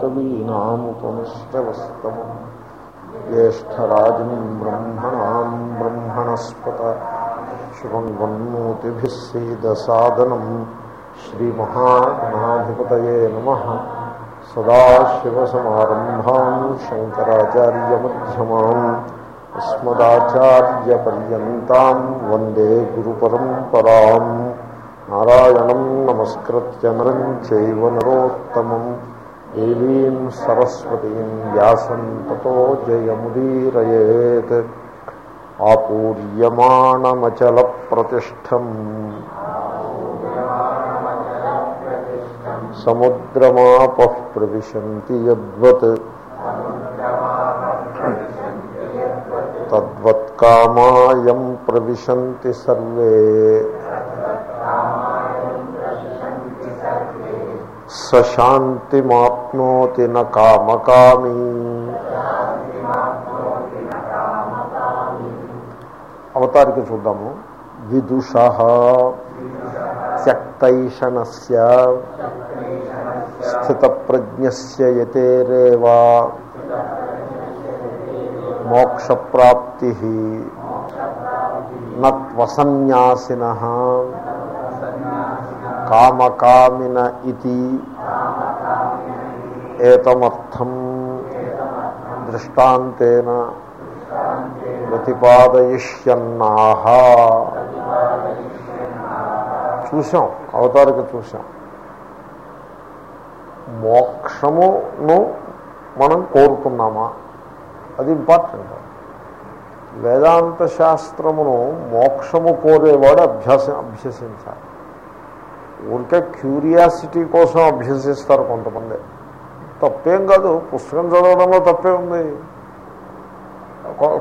కవీనాముపమిష్టవస్తమం జ్యేష్టరాజం బ్రహ్మణాం బ్రహ్మణస్పత శుభం వన్మోతిభిः సీదసాదనం శ్రీమహాగణాధిపతయే నమ సదాశివసమారంభాం శంకరాచార్యమ్యమాం అస్మదాచార్యపర్యంతం వందే గురు పరంపరాం నారాయణం నమస్కృత్య నరం చైవ నరోత్తమం नरोत्तमम् देवीम् सरस्वतीम् व्यासम् ततो जयमुदीरयेत् आपूर्यमाणमचलप्रतिष्ठम् समुद्रमापः प्रविशन्ति यद्वत् तद्वत्कामायम् प्रविशन्ति सर्वे स शान्तिमाप्नोति न कामकामी అవతారిక చూద్దాము విదుష త్యక్తైషణస్య స్థితప్రజ్ఞస్య యతేరేవా మోక్షప్రాప్తి నత్వసన్యాసిన కామకామిన ఇది ఏతమర్థం దృష్టాంతేన ప్రతిపాదయిష్యన్నాహ చూసాం అవతారిక చూసాం మోక్షమును మనం కోరుకున్నామా అది ఇంపార్టెంట్. వేదాంత శాస్త్రమును మోక్షము కోరేవాడు అభ్యాసం అభ్యసించాలి. ఊరికే క్యూరియాసిటీ కోసం అభ్యసిస్తారు కొంతమంది. తప్పేం కాదు పుస్తకం చదవడంలో తప్పే ఉంది.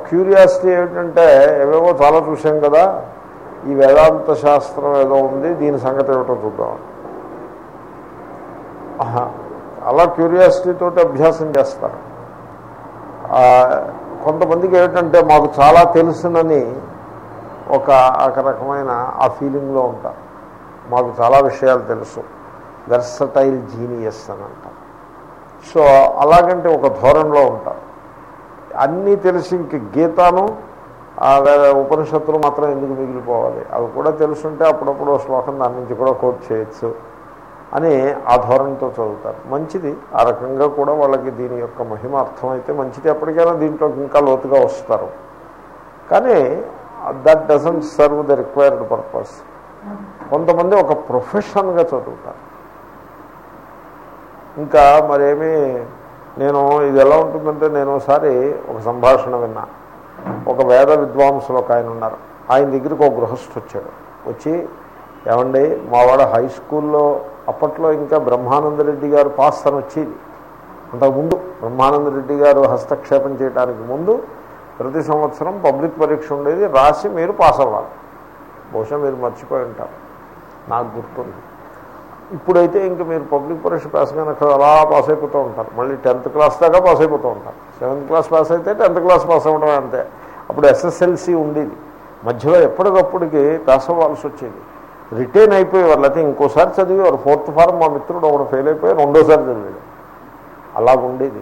క్యూరియాసిటీ ఏమిటంటే ఏవేవో చాలా చూసాం కదా ఈ వేదాంత శాస్త్రం ఏదో ఉంది దీని సంగతి ఏమిటో చూద్దాం. అలా క్యూరియాసిటీతో అభ్యాసం చేస్తారు. కొంతమందికి ఏమిటంటే మాకు చాలా తెలుసునని ఒక రకమైన ఆ ఫీలింగ్లో ఉంటారు. మాకు చాలా విషయాలు తెలుసు. వెర్సటైల్ జీనియస్ అని అంటారు. సో అలాగంటే ఒక ధోరణిలో ఉంటారు అన్నీ తెలిసి ఇంక గీతాను ఉపనిషత్తులు మాత్రం ఎందుకు మిగిలిపోవాలి? అవి కూడా తెలుసుంటే అప్పుడప్పుడు శ్లోకం దాని నుంచి కూడా కోట్ చేయొచ్చు అని ఆ ధోరణితో చదువుతారు. మంచిది. ఆ రకంగా కూడా వాళ్ళకి దీని యొక్క మహిమ అర్థమైతే మంచిది. ఎప్పటికైనా దీంట్లోకి ఇంకా లోతుగా వస్తారు. కానీ that doesn't serve the required purpose కొంతమంది ఒక ప్రొఫెషన్గా చదువుతారు. ఇంకా మరేమీ నేను ఇది ఎలా ఉంటుందంటే నేను ఒకసారి ఒక సంభాషణ విన్నా. ఒక వేద విద్వాంసులు ఒక ఆయన ఉన్నారు. ఆయన దగ్గరికి ఒక గృహస్థు వచ్చాడు. వచ్చి ఏమండి మావాడ హై స్కూల్లో అప్పట్లో ఇంకా బ్రహ్మానందరెడ్డి గారు పాస్ అని వచ్చేది. అంతకుముందు బ్రహ్మానందరెడ్డి గారు హస్తక్షేపం చేయడానికి ముందు ప్రతి సంవత్సరం పబ్లిక్ పరీక్ష ఉండేది. రాసి మీరు పాస్ అవ్వాలి. బహుశా మీరు మర్చిపోయి ఉంటారు. నాకు గుర్తుంది. ఇప్పుడైతే ఇంకా మీరు పబ్లిక్ పరీక్ష పాస్ కానీ అలా పాస్ అయిపోతూ ఉంటారు. మళ్ళీ టెన్త్ క్లాస్ దాకా పాస్ అయిపోతూ ఉంటారు. సెవెంత్ క్లాస్ పాస్ అయితే టెన్త్ క్లాస్ పాస్ అవ్వడం అంతే. అప్పుడు ఎస్ఎస్ఎల్సి ఉండేది. మధ్యలో ఎప్పటికప్పటికి పాస్ అవ్వాల్సి వచ్చేది. రిటైన్ అయిపోయేవారు. లేకపోతే ఇంకోసారి చదివేవారు. ఫోర్త్ ఫారం మా మిత్రుడు ఒకడు ఫెయిల్ అయిపోయి రెండోసారి చదివాడు. అలాగుండేది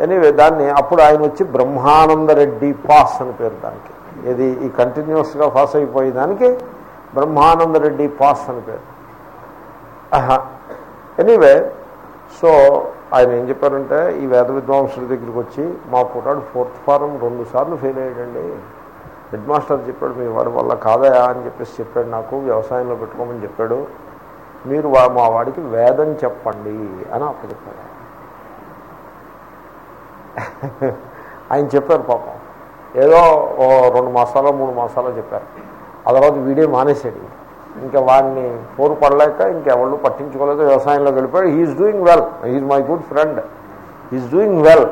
ఎనీవే దాన్ని అప్పుడు ఆయన వచ్చి బ్రహ్మానందరెడ్డి పాస్ అని పేరు దానికి. ఇది ఈ కంటిన్యూస్గా పాస్ అయిపోయేదానికి బ్రహ్మానందరెడ్డి పాస్ అని పేరు. ఎనీవే సో ఆయన ఏం చెప్పారంటే ఈ వేద విద్వాంసుల దగ్గరికి వచ్చి మా పుట్టాడు ఫోర్త్ ఫారం రెండు సార్లు ఫెయిల్ అయ్యాడండి. హెడ్ మాస్టర్ చెప్పాడు మీ వాడి వల్ల కాదయా అని చెప్పేసి చెప్పాడు నాకు వ్యవసాయంలో పెట్టుకోమని చెప్పాడు. మీరు మా వాడికి వేదం చెప్పండి అని అప్పచెప్పాడు ఆయన చెప్పారు పాపం. ఏదో రెండు మాసాలో మూడు మాసాలో చెప్పారు. ఆ తర్వాత వీడియో మానేసాడు ఇంకా వాడిని పోరు పడలేక ఇంకెవళ్ళు పట్టించుకోలేక వ్యవసాయంలో గడిపాడు. He's doing well he's my good friend he's doing well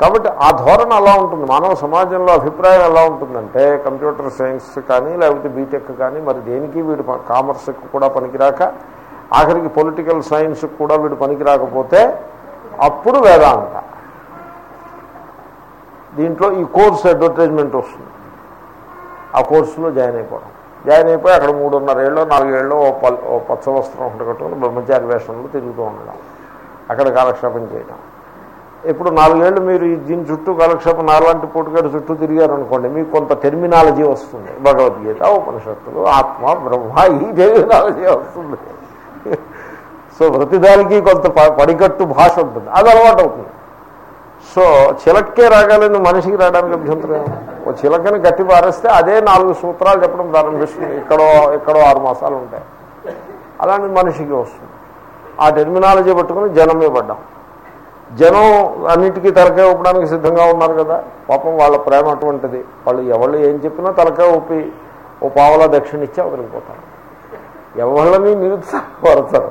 కాబట్టి ఆ ధోరణ అలా ఉంటుంది. మానవ సమాజంలో అభిప్రాయం ఎలా ఉంటుందంటే కంప్యూటర్ సైన్స్ కానీ లేకపోతే బీటెక్ కానీ మరి దేనికి వీడు కామర్స్కి కూడా పనికిరాక ఆఖరికి పొలిటికల్ సైన్స్కి కూడా వీడు పనికిరాకపోతే అప్పుడు వేదాంత. దీంట్లో ఈ కోర్స్ అడ్వర్టైజ్మెంట్ వస్తుంది. ఆ కోర్సులో జాయిన్ అయిపోవడం. జాయిన్ అయిపోయి అక్కడ మూడున్నర ఏళ్ళు నాలుగేళ్ళు ఓ పల్ ఓ పచ్చ వస్త్రం ఒకటి కట్టుకుని బ్రహ్మచారి వేషంలో తిరుగుతూ ఉండడం. అక్కడ కాలక్షేపం చేయడం. ఇప్పుడు నాలుగేళ్ళు మీరు దీని చుట్టూ కాలక్షేపం నాలాంటి పూటగాడు చుట్టూ తిరిగారనుకోండి మీకు కొంత టెర్మినాలజీ వస్తుంది. భగవద్గీత ఉపనిషత్తులు ఆత్మ బ్రహ్మ ఈ టెర్మినాలజీ వస్తుంది. సో ప్రతిదానికి కొంత ప- పడికట్టు భాష ఉంటుంది. అది అలవాటు అవుతుంది సో చిలక్కే రాగాలని మనిషికి రావడానికి అభ్యంతరం ఓ చిలకని గట్టి పారేస్తే అదే నాలుగు సూత్రాలు చెప్పడం ప్రారంభిస్తుంది. ఇక్కడో ఎక్కడో ఆరు మాసాలు ఉంటాయి. అలాంటి మనిషికి వస్తుంది. ఆ టెర్మినాలజీ పట్టుకుని జనమే పడ్డాం. జనం అన్నిటికీ తలకాయ ఊపడానికి సిద్ధంగా ఉన్నారు కదా. పాపం వాళ్ళ ప్రేమ అటువంటిది. వాళ్ళు ఎవళ్ళు ఏం చెప్పినా తలకాయ ఊపి ఓ పావలా దక్షిణ ఇచ్చి అవతలిపోతారు ఎవళ్ళని నిరుత్సాహపడతారు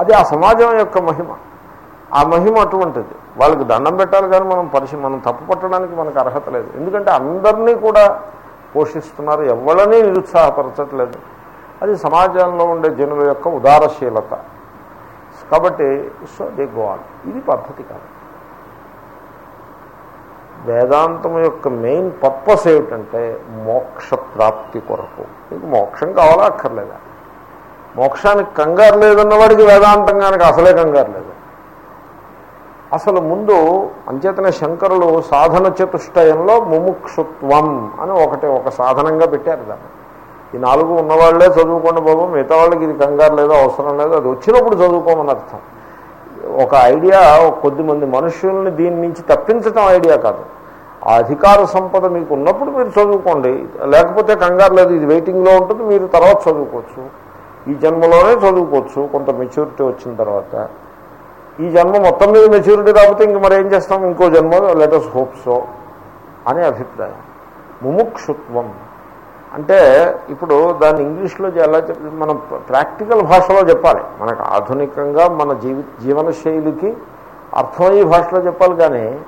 అది ఆ సమాజం యొక్క మహిమ. ఆ మహిమ అటువంటిది. వాళ్ళకి దండం పెట్టాలి కానీ మనం పరిశీ మనం తప్పు పట్టడానికి మనకు అర్హత లేదు. ఎందుకంటే అందరినీ కూడా పోషిస్తున్నారు. ఎవళ్ళని నిరుత్సాహపరచట్లేదు. అది సమాజంలో ఉండే జనుల యొక్క ఉదారశీలత. కాబట్టి సో దే గోల్ ఇది పద్ధతి కాదు. వేదాంతం యొక్క మెయిన్ పర్పస్ ఏమిటంటే మోక్ష ప్రాప్తి కొరకు. మీకు మోక్షం కావాలా అక్కర్లేదా? మోక్షానికి కంగారు లేదన్న వేదాంతం కనుక అసలే కంగారు లేదు. అసలు ముందు అంచేతన శంకరులు సాధన చతుష్టయంలో ముముక్షుత్వం అని ఒకటి ఒక సాధనంగా పెట్టారు దాన్ని. ఈ నాలుగు ఉన్నవాళ్ళే చదువుకోండి బాబు మిగతా వాళ్ళకి ఇది కంగారు లేదో అవసరం లేదో అది వచ్చినప్పుడు చదువుకోమని అర్థం. ఒక ఐడియా కొద్దిమంది మనుషుల్ని దీని నుంచి తప్పించటం ఐడియా కాదు. ఆ అధికార సంపద మీకు ఉన్నప్పుడు మీరు చదువుకోండి. లేకపోతే కంగారు లేదు ఇది వెయిటింగ్లో ఉంటుంది మీరు తర్వాత చదువుకోవచ్చు. ఈ జన్మలోనే చదువుకోవచ్చు కొంత మెచ్యూరిటీ వచ్చిన తర్వాత. ఈ జన్మ మొత్తం మీద మెచ్యూరిటీ రాకపోతే ఇంక మరి ఏం చేస్తాం? ఇంకో జన్మ లెటర్స్ హోప్ సో అనే అభిప్రాయం. ముముక్షుత్వం. అంటే ఇప్పుడు దాన్ని ఇంగ్లీష్లో ఎలా చెప్ మనం ప్రాక్టికల్ భాషలో చెప్పాలి. మనకు ఆధునికంగా మన జీవి జీవన శైలికి అర్థమయ్యే భాషలో చెప్పాలి కానీ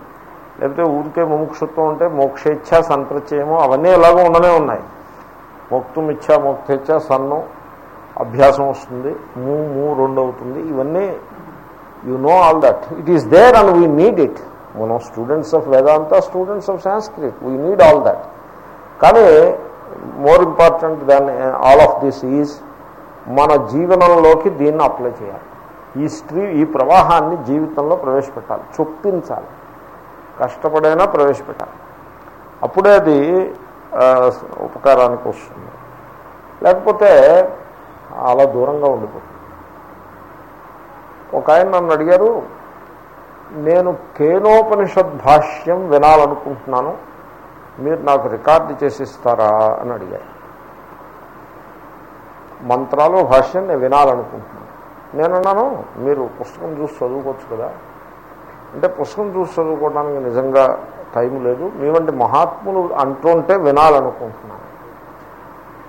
లేకపోతే ఊరికే ముముక్షుత్వం అంటే మోక్షేచ్ఛ సంప్రచయము అవన్నీ ఎలాగో ఉండనే ఉన్నాయి. మోక్తం ఇచ్చా మోక్షేచ్ఛ సన్నం అభ్యాసం వస్తుంది మూ మూ రెండు అవుతుంది ఇవన్నీ you know all that it is there and we need it మనం students of Vedanta students of Sanskrit we need all that కానీ more important than all of this is మన జీవనంలోకి దీన్ని అప్లై చేయాలి. ఈ స్ట్రీ ఈ ప్రవాహాన్ని జీవితంలో ప్రవేశపెట్టాలి. చొప్పించాలి. కష్టపడైనా ప్రవేశపెట్టాలి. అప్పుడే అది ఉపకారానికి వస్తుంది. లేకపోతే అలా దూరంగా ఉండిపోతుంది. ఒక ఆయన నన్ను అడిగారు నేను కేనోపనిషద్ భాష్యం వినాలనుకుంటున్నాను మీరు నాకు రికార్డు చేసిస్తారా? అని అడిగారు. మంత్రాలు భాష్యం నేను వినాలనుకుంటున్నాను. నేనున్నాను మీరు పుస్తకం చూసి చదువుకోవచ్చు కదా. అంటే పుస్తకం చూసి చదువుకోవడానికి నిజంగా టైం లేదు. మీ వంటి మహాత్ములు అంటుంటే వినాలనుకుంటున్నాను.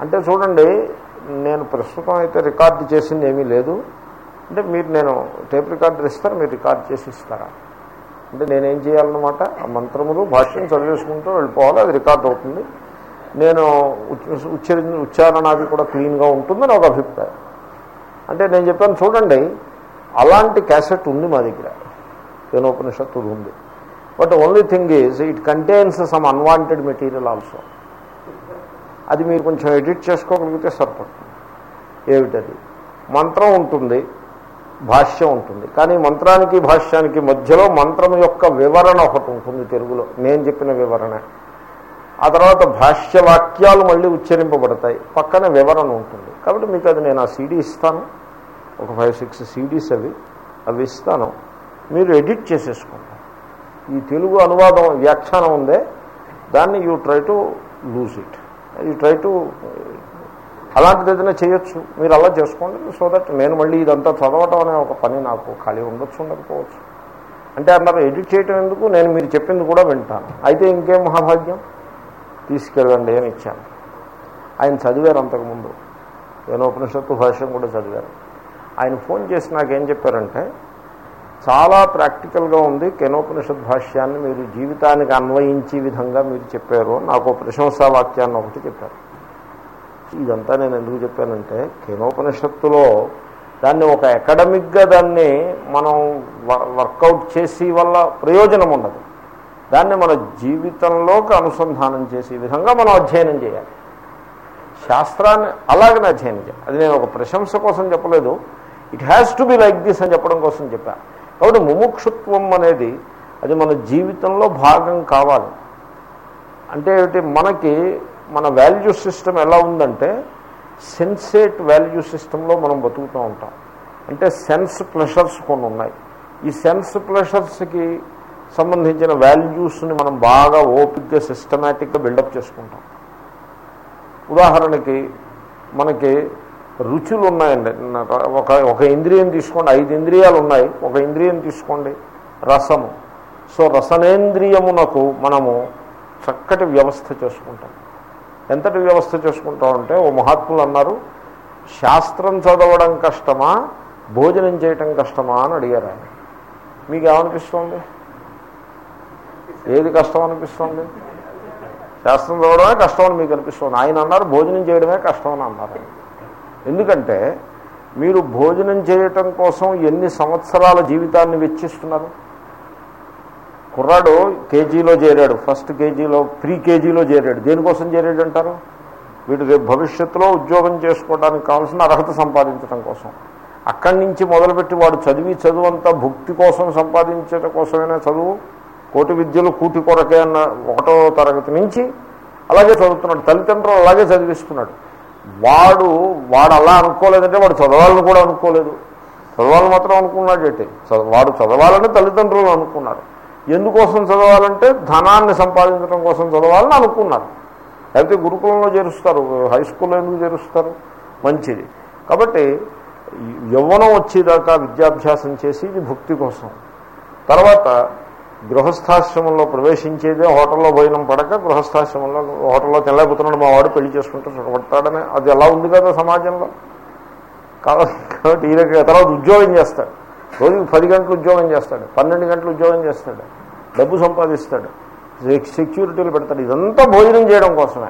అంటే చూడండి నేను ప్రస్తుతం అయితే రికార్డు చేసింది ఏమీ లేదు. అంటే మీరు నేను టేప్ రికార్డర్ ఇస్తారు మీరు రికార్డ్ చేసి ఇస్తారా? అంటే నేనేం చేయాలన్నమాట? ఆ మంత్రములు భాష్యం చదివేసుకుంటూ వెళ్ళిపోవాలి అది రికార్డ్ అవుతుంది. నేను ఉచ్చరి ఉచ్చారణ అది కూడా క్లీన్గా ఉంటుందని ఒక అభిప్రాయం. అంటే నేను చెప్పాను చూడండి అలాంటి క్యాసెట్ ఉంది మా దగ్గర. కేనోపనిషత్తుడు ఉంది. But only thing is it contains some unwanted material also. అది మీరు కొంచెం ఎడిట్ చేసుకోగలిగితే సరిపడుతుంది. ఏమిటది? మంత్రం ఉంటుంది. భాష్యం ఉంటుంది. కానీ మంత్రానికి భాష్యానికి మధ్యలో మంత్రం యొక్క వివరణ ఒకటి ఉంటుంది తెలుగులో. నేను చెప్పిన వివరణ. ఆ తర్వాత భాష్య వాక్యాలు మళ్ళీ ఉచ్చరింపబడతాయి. పక్కన వివరణ ఉంటుంది. కాబట్టి మీకు అది నేను ఆ సీడీ ఇస్తాను. ఒక ఫైవ్ సిక్స్ సీడీస్ అవి. అవి ఇస్తాను. మీరు ఎడిట్ చేసేసుకోండి. ఈ తెలుగు అనువాదం వ్యాఖ్యానం ఉందే. దాన్ని you try to lose it. You try to అలాంటిది ఏదైనా చేయొచ్చు. మీరు అలా చేసుకోండి. సో దట్ నేను మళ్ళీ ఇదంతా చదవటం అనే ఒక పని నాకు ఖాళీ ఉండొచ్చు ఉండకపోవచ్చు. అంటే అన్నారు ఎడిట్ చేయటం ఎందుకు? నేను మీరు చెప్పింది కూడా వింటాను. అయితే ఇంకేం మహాభాగ్యం? తీసుకెళ్ళండి అని ఇచ్చాను. ఆయన చదివారు అంతకుముందు. ఉపనిషత్తు భాష్యం కూడా చదివారు. ఆయన ఫోన్ చేసి నాకేం చెప్పారంటే చాలా ప్రాక్టికల్గా ఉంది కెనోపనిషద్ భాష్యాన్ని మీరు జీవితానికి అన్వయించే విధంగా మీరు చెప్పారు. నాకు ప్రశంసా వాక్యాన్ని ఒకటి చెప్పారు. ఇదంతా నేను ఎందుకు చెప్పానంటే కేనోపనిషత్తులో దాన్ని ఒక అకాడమిక్గా దాన్ని మనం వ- వర్కౌట్ చేసి వల్ల ప్రయోజనం ఉండదు. దాన్ని మన జీవితంలోకి అనుసంధానం చేసే విధంగా మనం అధ్యయనం చేయాలి. శాస్త్రాన్ని అలాగనే అధ్యయనం చేయాలి. అది నేను ఒక ప్రశంస కోసం చెప్పలేదు. It has to be like this అని చెప్పడం కోసం చెప్పా. కాబట్టి ముముక్షుత్వం అనేది అది మన జీవితంలో భాగం కావాలి. అంటే మనకి మన వాల్యూ సిస్టమ్ ఎలా ఉందంటే సెన్సేట్ వాల్యూ సిస్టంలో మనం బతుకుతూ ఉంటాం. అంటే సెన్స్ ప్లెషర్స్ కొన్ని ఉన్నాయి. ఈ సెన్స్ ప్లెషర్స్కి సంబంధించిన వాల్యూస్ని మనం బాగా ఓపిక్గా సిస్టమేటిక్గా బిల్డప్ చేసుకుంటాం. ఉదాహరణకి మనకి రుచులు ఉన్నాయండి. ఒక ఒక ఇంద్రియం తీసుకోండి. ఐదు ఇంద్రియాలు ఉన్నాయి. ఒక ఇంద్రియం తీసుకోండి. రసము. సో రసనేంద్రియమునకు మనము చక్కటి వ్యవస్థ చేసుకుంటాం. ఎంతటి వ్యవస్థ చేసుకుంటామంటే ఓ మహాత్ములు అన్నారు శాస్త్రం చదవడం కష్టమా? భోజనం చేయటం కష్టమా? అని అడిగారు ఆయన. మీకు ఏమనిపిస్తుంది ఏది కష్టం అనిపిస్తుంది? శాస్త్రం చదవడమే కష్టం అని మీకు అనిపిస్తుంది. ఆయన అన్నారు భోజనం చేయడమే కష్టం అని అన్నారు ఎందుకంటే మీరు భోజనం చేయటం కోసం ఎన్ని సంవత్సరాల జీవితాన్ని వెచ్చిస్తున్నారు? కుర్రాడు కేజీలో చేరాడు. ఫస్ట్ కేజీలో ప్రీ కేజీలో చేరాడు. దేనికోసం చేరాడు అంటారు? వీడు రేపు భవిష్యత్తులో ఉద్యోగం చేసుకోవడానికి కావాల్సిన అర్హత సంపాదించడం కోసం. అక్కడి నుంచి మొదలుపెట్టి వాడు చదివి చదువు అంతా భుక్తి కోసం సంపాదించడం కోసమైనా చదువు కోటి విద్యలు కూటి కొరకే అన్న ఒకటో తరగతి నుంచి అలాగే చదువుతున్నాడు. తల్లిదండ్రులు అలాగే చదివిస్తున్నాడు. వాడు వాడు అలా అనుకోలేదంటే వాడు చదవాలని కూడా అనుకోలేదు. చదవాలని మాత్రం అనుకున్నాడు ఏంటి వాడు చదవాలని తల్లిదండ్రులు అనుకున్నారు. ఎందుకోసం చదవాలంటే ధనాన్ని సంపాదించడం కోసం చదవాలని అనుకున్నారు. లేకపోతే గురుకులంలో చేరుస్తారు హై స్కూల్లో ఎందుకు చేరుస్తారు? మంచిది. కాబట్టి యవ్వనం వచ్చేదాకా విద్యాభ్యాసం చేసి ఇది భక్తి కోసం. తర్వాత గృహస్థాశ్రమంలో ప్రవేశించేదే హోటల్లో భోజనం పడక గృహస్థాశ్రమంలో హోటల్లో తెల్లబోతున్నాడు మా వాడు పెళ్ళి చేసుకుంటే సుఖపడతాడని అది ఎలా ఉంది కదా సమాజంలో? కాబట్టి ఈ రకంగా తర్వాత ఉద్యోగం చేస్తాడు. రోజుకి పది గంటలు ఉద్యోగం చేస్తాడు పన్నెండు గంటలు ఉద్యోగం చేస్తాడు. డబ్బు సంపాదిస్తాడు. సెక్యూరిటీలు పెడతాడు. ఇదంతా భోజనం చేయడం కోసమే.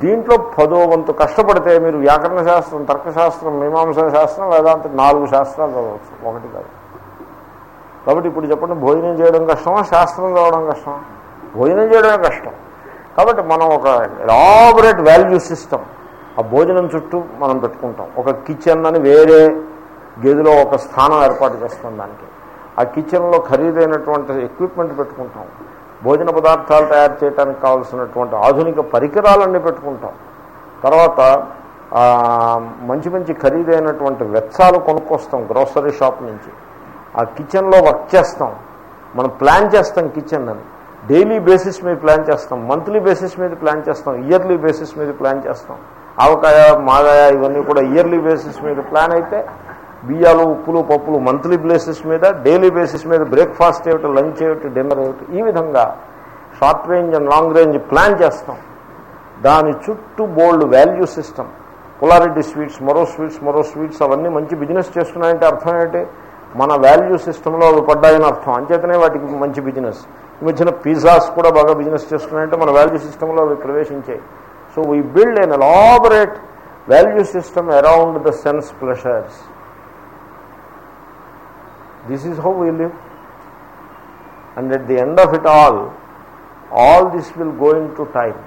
దీంట్లో పదో వంతు కష్టపడితే మీరు వ్యాకరణ శాస్త్రం తర్కశాస్త్రం మీమాంసా శాస్త్రం వేదాంత నాలుగు శాస్త్రాలు చదవచ్చు. ఒకటి కాదు. కాబట్టి ఇప్పుడు చెప్పండి భోజనం చేయడం కష్టమా? శాస్త్రం చదవడం కష్టమా? భోజనం చేయడమే కష్టం. కాబట్టి మనం ఒక ఎలాబరేట్ వాల్యూ సిస్టమ్ ఆ భోజనం చుట్టూ మనం పెట్టుకుంటాం. ఒక కిచెన్ అని వేరే గదిలో ఒక స్థానం ఏర్పాటు చేస్తాం దానికి. ఆ కిచెన్లో ఖరీదైనటువంటి ఎక్విప్మెంట్ పెట్టుకుంటాం. భోజన పదార్థాలు తయారు చేయడానికి కావాల్సినటువంటి ఆధునిక పరికరాలన్నీ పెట్టుకుంటాం. తర్వాత మంచి మంచి ఖరీదైనటువంటి వెచ్చాలు కొనుక్కొస్తాం గ్రోసరీ షాప్ నుంచి. ఆ కిచెన్లో వర్క్ చేస్తాం. మనం ప్లాన్ చేస్తాం కిచెన్ అని. డైలీ బేసిస్ మీద ప్లాన్ చేస్తాం. మంత్లీ బేసిస్ మీద ప్లాన్ చేస్తాం. ఇయర్లీ బేసిస్ మీద ప్లాన్ చేస్తాం. ఆవకాయ మాగాయ ఇవన్నీ కూడా ఇయర్లీ బేసిస్ మీద ప్లాన్ అయితే బియ్యాలు ఉప్పులు పప్పులు మంత్లీ బేసిస్ మీద డైలీ బేసిస్ మీద బ్రేక్ఫాస్ట్ ఏమిటి లంచ్ ఏమిటి డిన్నర్ ఏమిటి ఈ విధంగా short range and long range plan చేస్తాం. దాని చుట్టూ బోల్డ్ వాల్యూ సిస్టమ్. పులారెడ్డి స్వీట్స్ మరో స్వీట్స్ మరో స్వీట్స్ అవన్నీ మంచి బిజినెస్ చేస్తున్నాయంటే అర్థం ఏంటి? మన వాల్యూ సిస్టంలో అవి పడ్డాయని అర్థం. అంచేతనే వాటికి మంచి బిజినెస్. ఈ మధ్యన పిజ్జాస్ కూడా బాగా బిజినెస్ చేస్తున్నాయంటే మన వాల్యూ సిస్టంలో అవి ప్రవేశించాయి. So we build an elaborate value system around the sense pleasures this is how we live and at the end of it all all this will going to time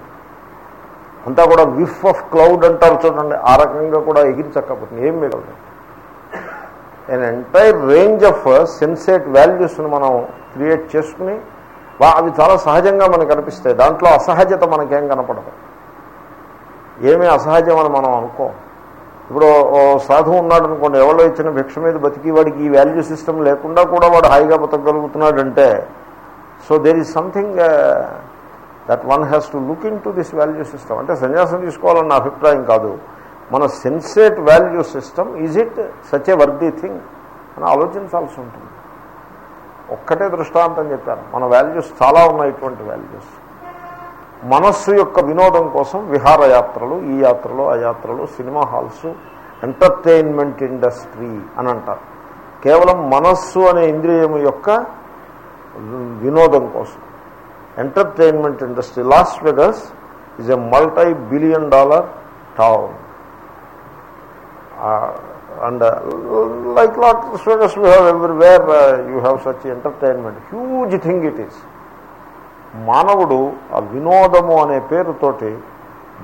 అంతా కూడా విఫ్ of cloud అంటారు చూడండి. ఆ రకంగా కూడా ఎగిరించకపోతుంది ఏం మిగలదు. An entire range of sensate వాల్యూస్ని మనం క్రియేట్ చేసుకుని అవి చాలా సహజంగా మనకు కనిపిస్తాయి దాంట్లో అసహజత మనకేం కనపడదు. ఏమీ అసహజం అని మనం అనుకోం ఇప్పుడు సాధువు ఉన్నాడు అనుకోండి ఎవరో ఇచ్చిన భిక్ష మీద బతికి వాడికి ఈ వాల్యూ సిస్టమ్ లేకుండా కూడా వాడు హాయిగా బతకగలుగుతున్నాడంటే so there is something that one has to look into this value system అంటే సన్యాసం తీసుకోవాలన్న అభిప్రాయం కాదు. మన sensate value system is it such a worthy thing అని ఆలోచించాల్సి ఉంటుంది. ఒక్కటే దృష్టాంతం చెప్పాను. మన వాల్యూస్ చాలా ఉన్నాయి ఇటువంటి వాల్యూస్ మనస్సు యొక్క వినోదం కోసం విహారయాత్రలు ఈ యాత్రలు ఆ యాత్రలు సినిమా హాల్స్ ఎంటర్టైన్మెంట్ ఇండస్ట్రీ అని అంటారు. కేవలం మనస్సు అనే ఇంద్రియం యొక్క వినోదం కోసం. Entertainment industry Las Vegas is a multi billion dollar town. And like Las Vegas you have everywhere you have such entertainment. Huge thing it is. మానవుడు ఆ వినోదము అనే పేరుతోటి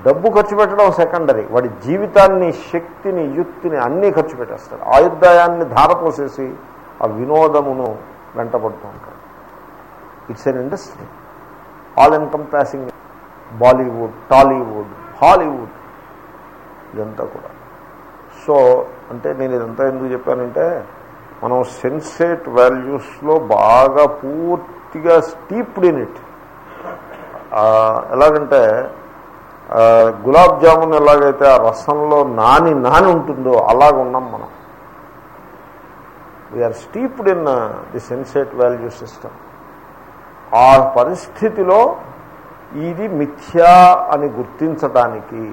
డబ్బు ఖర్చు పెట్టడం సెకండరీ వాడి జీవితాన్ని శక్తిని యుక్తిని అన్నీ ఖర్చు పెట్టేస్తాడు. ఆయుర్దాయాన్ని ధారపోసేసి ఆ వినోదమును వెంటబడుతూ ఉంటాడు. It's an industry all encompassing Bollywood Tollywood Hollywood ఇదంతా కూడా. సో అంటే నేను ఇదంతా ఎందుకు చెప్పానంటే మనం సెన్సేట్ వాల్యూస్లో బాగా పూర్తిగా స్టీప్డ్ ఇన్ ఇట్ ఎలాగంటే గులాబ్ జామున్ ఎలాగైతే ఆ రసంలో నాని నాని ఉంటుందో అలాగ ఉన్నాం మనం. We are steeped in the sensate value system ఆ పరిస్థితిలో ఇది మిథ్యా అని గుర్తించటానికి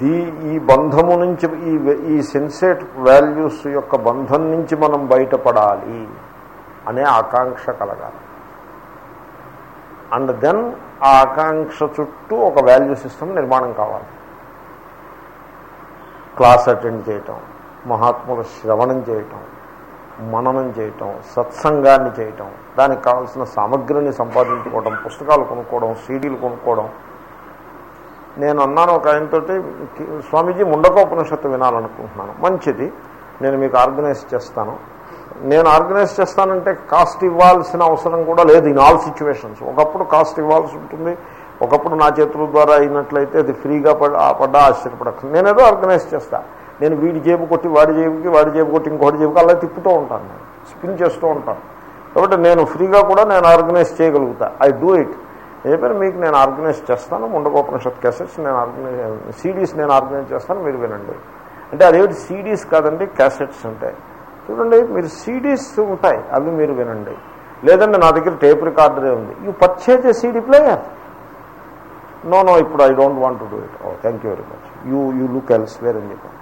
దీ ఈ బంధము నుంచి ఈ ఈ సెన్సేట్ వాల్యూస్ యొక్క బంధం నుంచి మనం బయటపడాలి అనే ఆకాంక్ష కలగాలి. అండ్ దెన్ ఆ ఆకాంక్ష చుట్టూ ఒక వాల్యూ సిస్టమ్ నిర్మాణం కావాలి. క్లాస్ అటెండ్ చేయటం మహాత్ముల శ్రవణం చేయటం మననం చేయటం సత్సంగాన్ని చేయటం దానికి కావాల్సిన సామగ్రిని సంపాదించుకోవడం పుస్తకాలు కొనుక్కోవడం సీడీలు కొనుక్కోవడం. నేను అన్నాను ఒక ఆయనతో స్వామీజీ ముండకోపనిషత్తు వినాలనుకుంటున్నాను. మంచిది. నేను మీకు ఆర్గనైజ్ చేస్తాను. నేను ఆర్గనైజ్ చేస్తానంటే కాస్ట్ ఇవ్వాల్సిన అవసరం కూడా లేదు ఇన్ ఆల్ సిచ్యువేషన్స్. ఒకప్పుడు కాస్ట్ ఇవ్వాల్సి ఉంటుంది. ఒకప్పుడు నా చేతుల ద్వారా అయినట్లయితే అది ఫ్రీగా పడ పడ్డా ఆశ్చర్యపడక నేనేదో ఆర్గనైజ్ చేస్తాను నేను వీడి జేబు కొట్టి వాడి జేబుకి వాడి జేబు కొట్టి ఇంకోటి జేబుకి అలా తిప్పుతూ ఉంటాను నేను. స్పిన్ చేస్తూ ఉంటాను. కాబట్టి నేను ఫ్రీగా కూడా నేను ఆర్గనైజ్ చేయగలుగుతా. I do it. చెప్పారు మీకు నేను ఆర్గనైజ్ చేస్తాను. ముండగోపనిషత్ క్యాసెట్స్ నేను ఆర్గనైజ్ సీడీస్ నేను ఆర్గనైజ్ చేస్తాను. మీరు వినండి. అంటే అదేమిటి? సీడీస్ కాదండి క్యాసెట్స్ ఉంటాయి చూడండి మీరు సీడీస్ ఉంటాయి అవి మీరు వినండి. లేదండి నా దగ్గర టేప్ రికార్డరే ఉంది. You purchase a CD player no no ఇప్పుడు I don't want to do it oh thank you very much you you look elsewhere అని చెప్పాను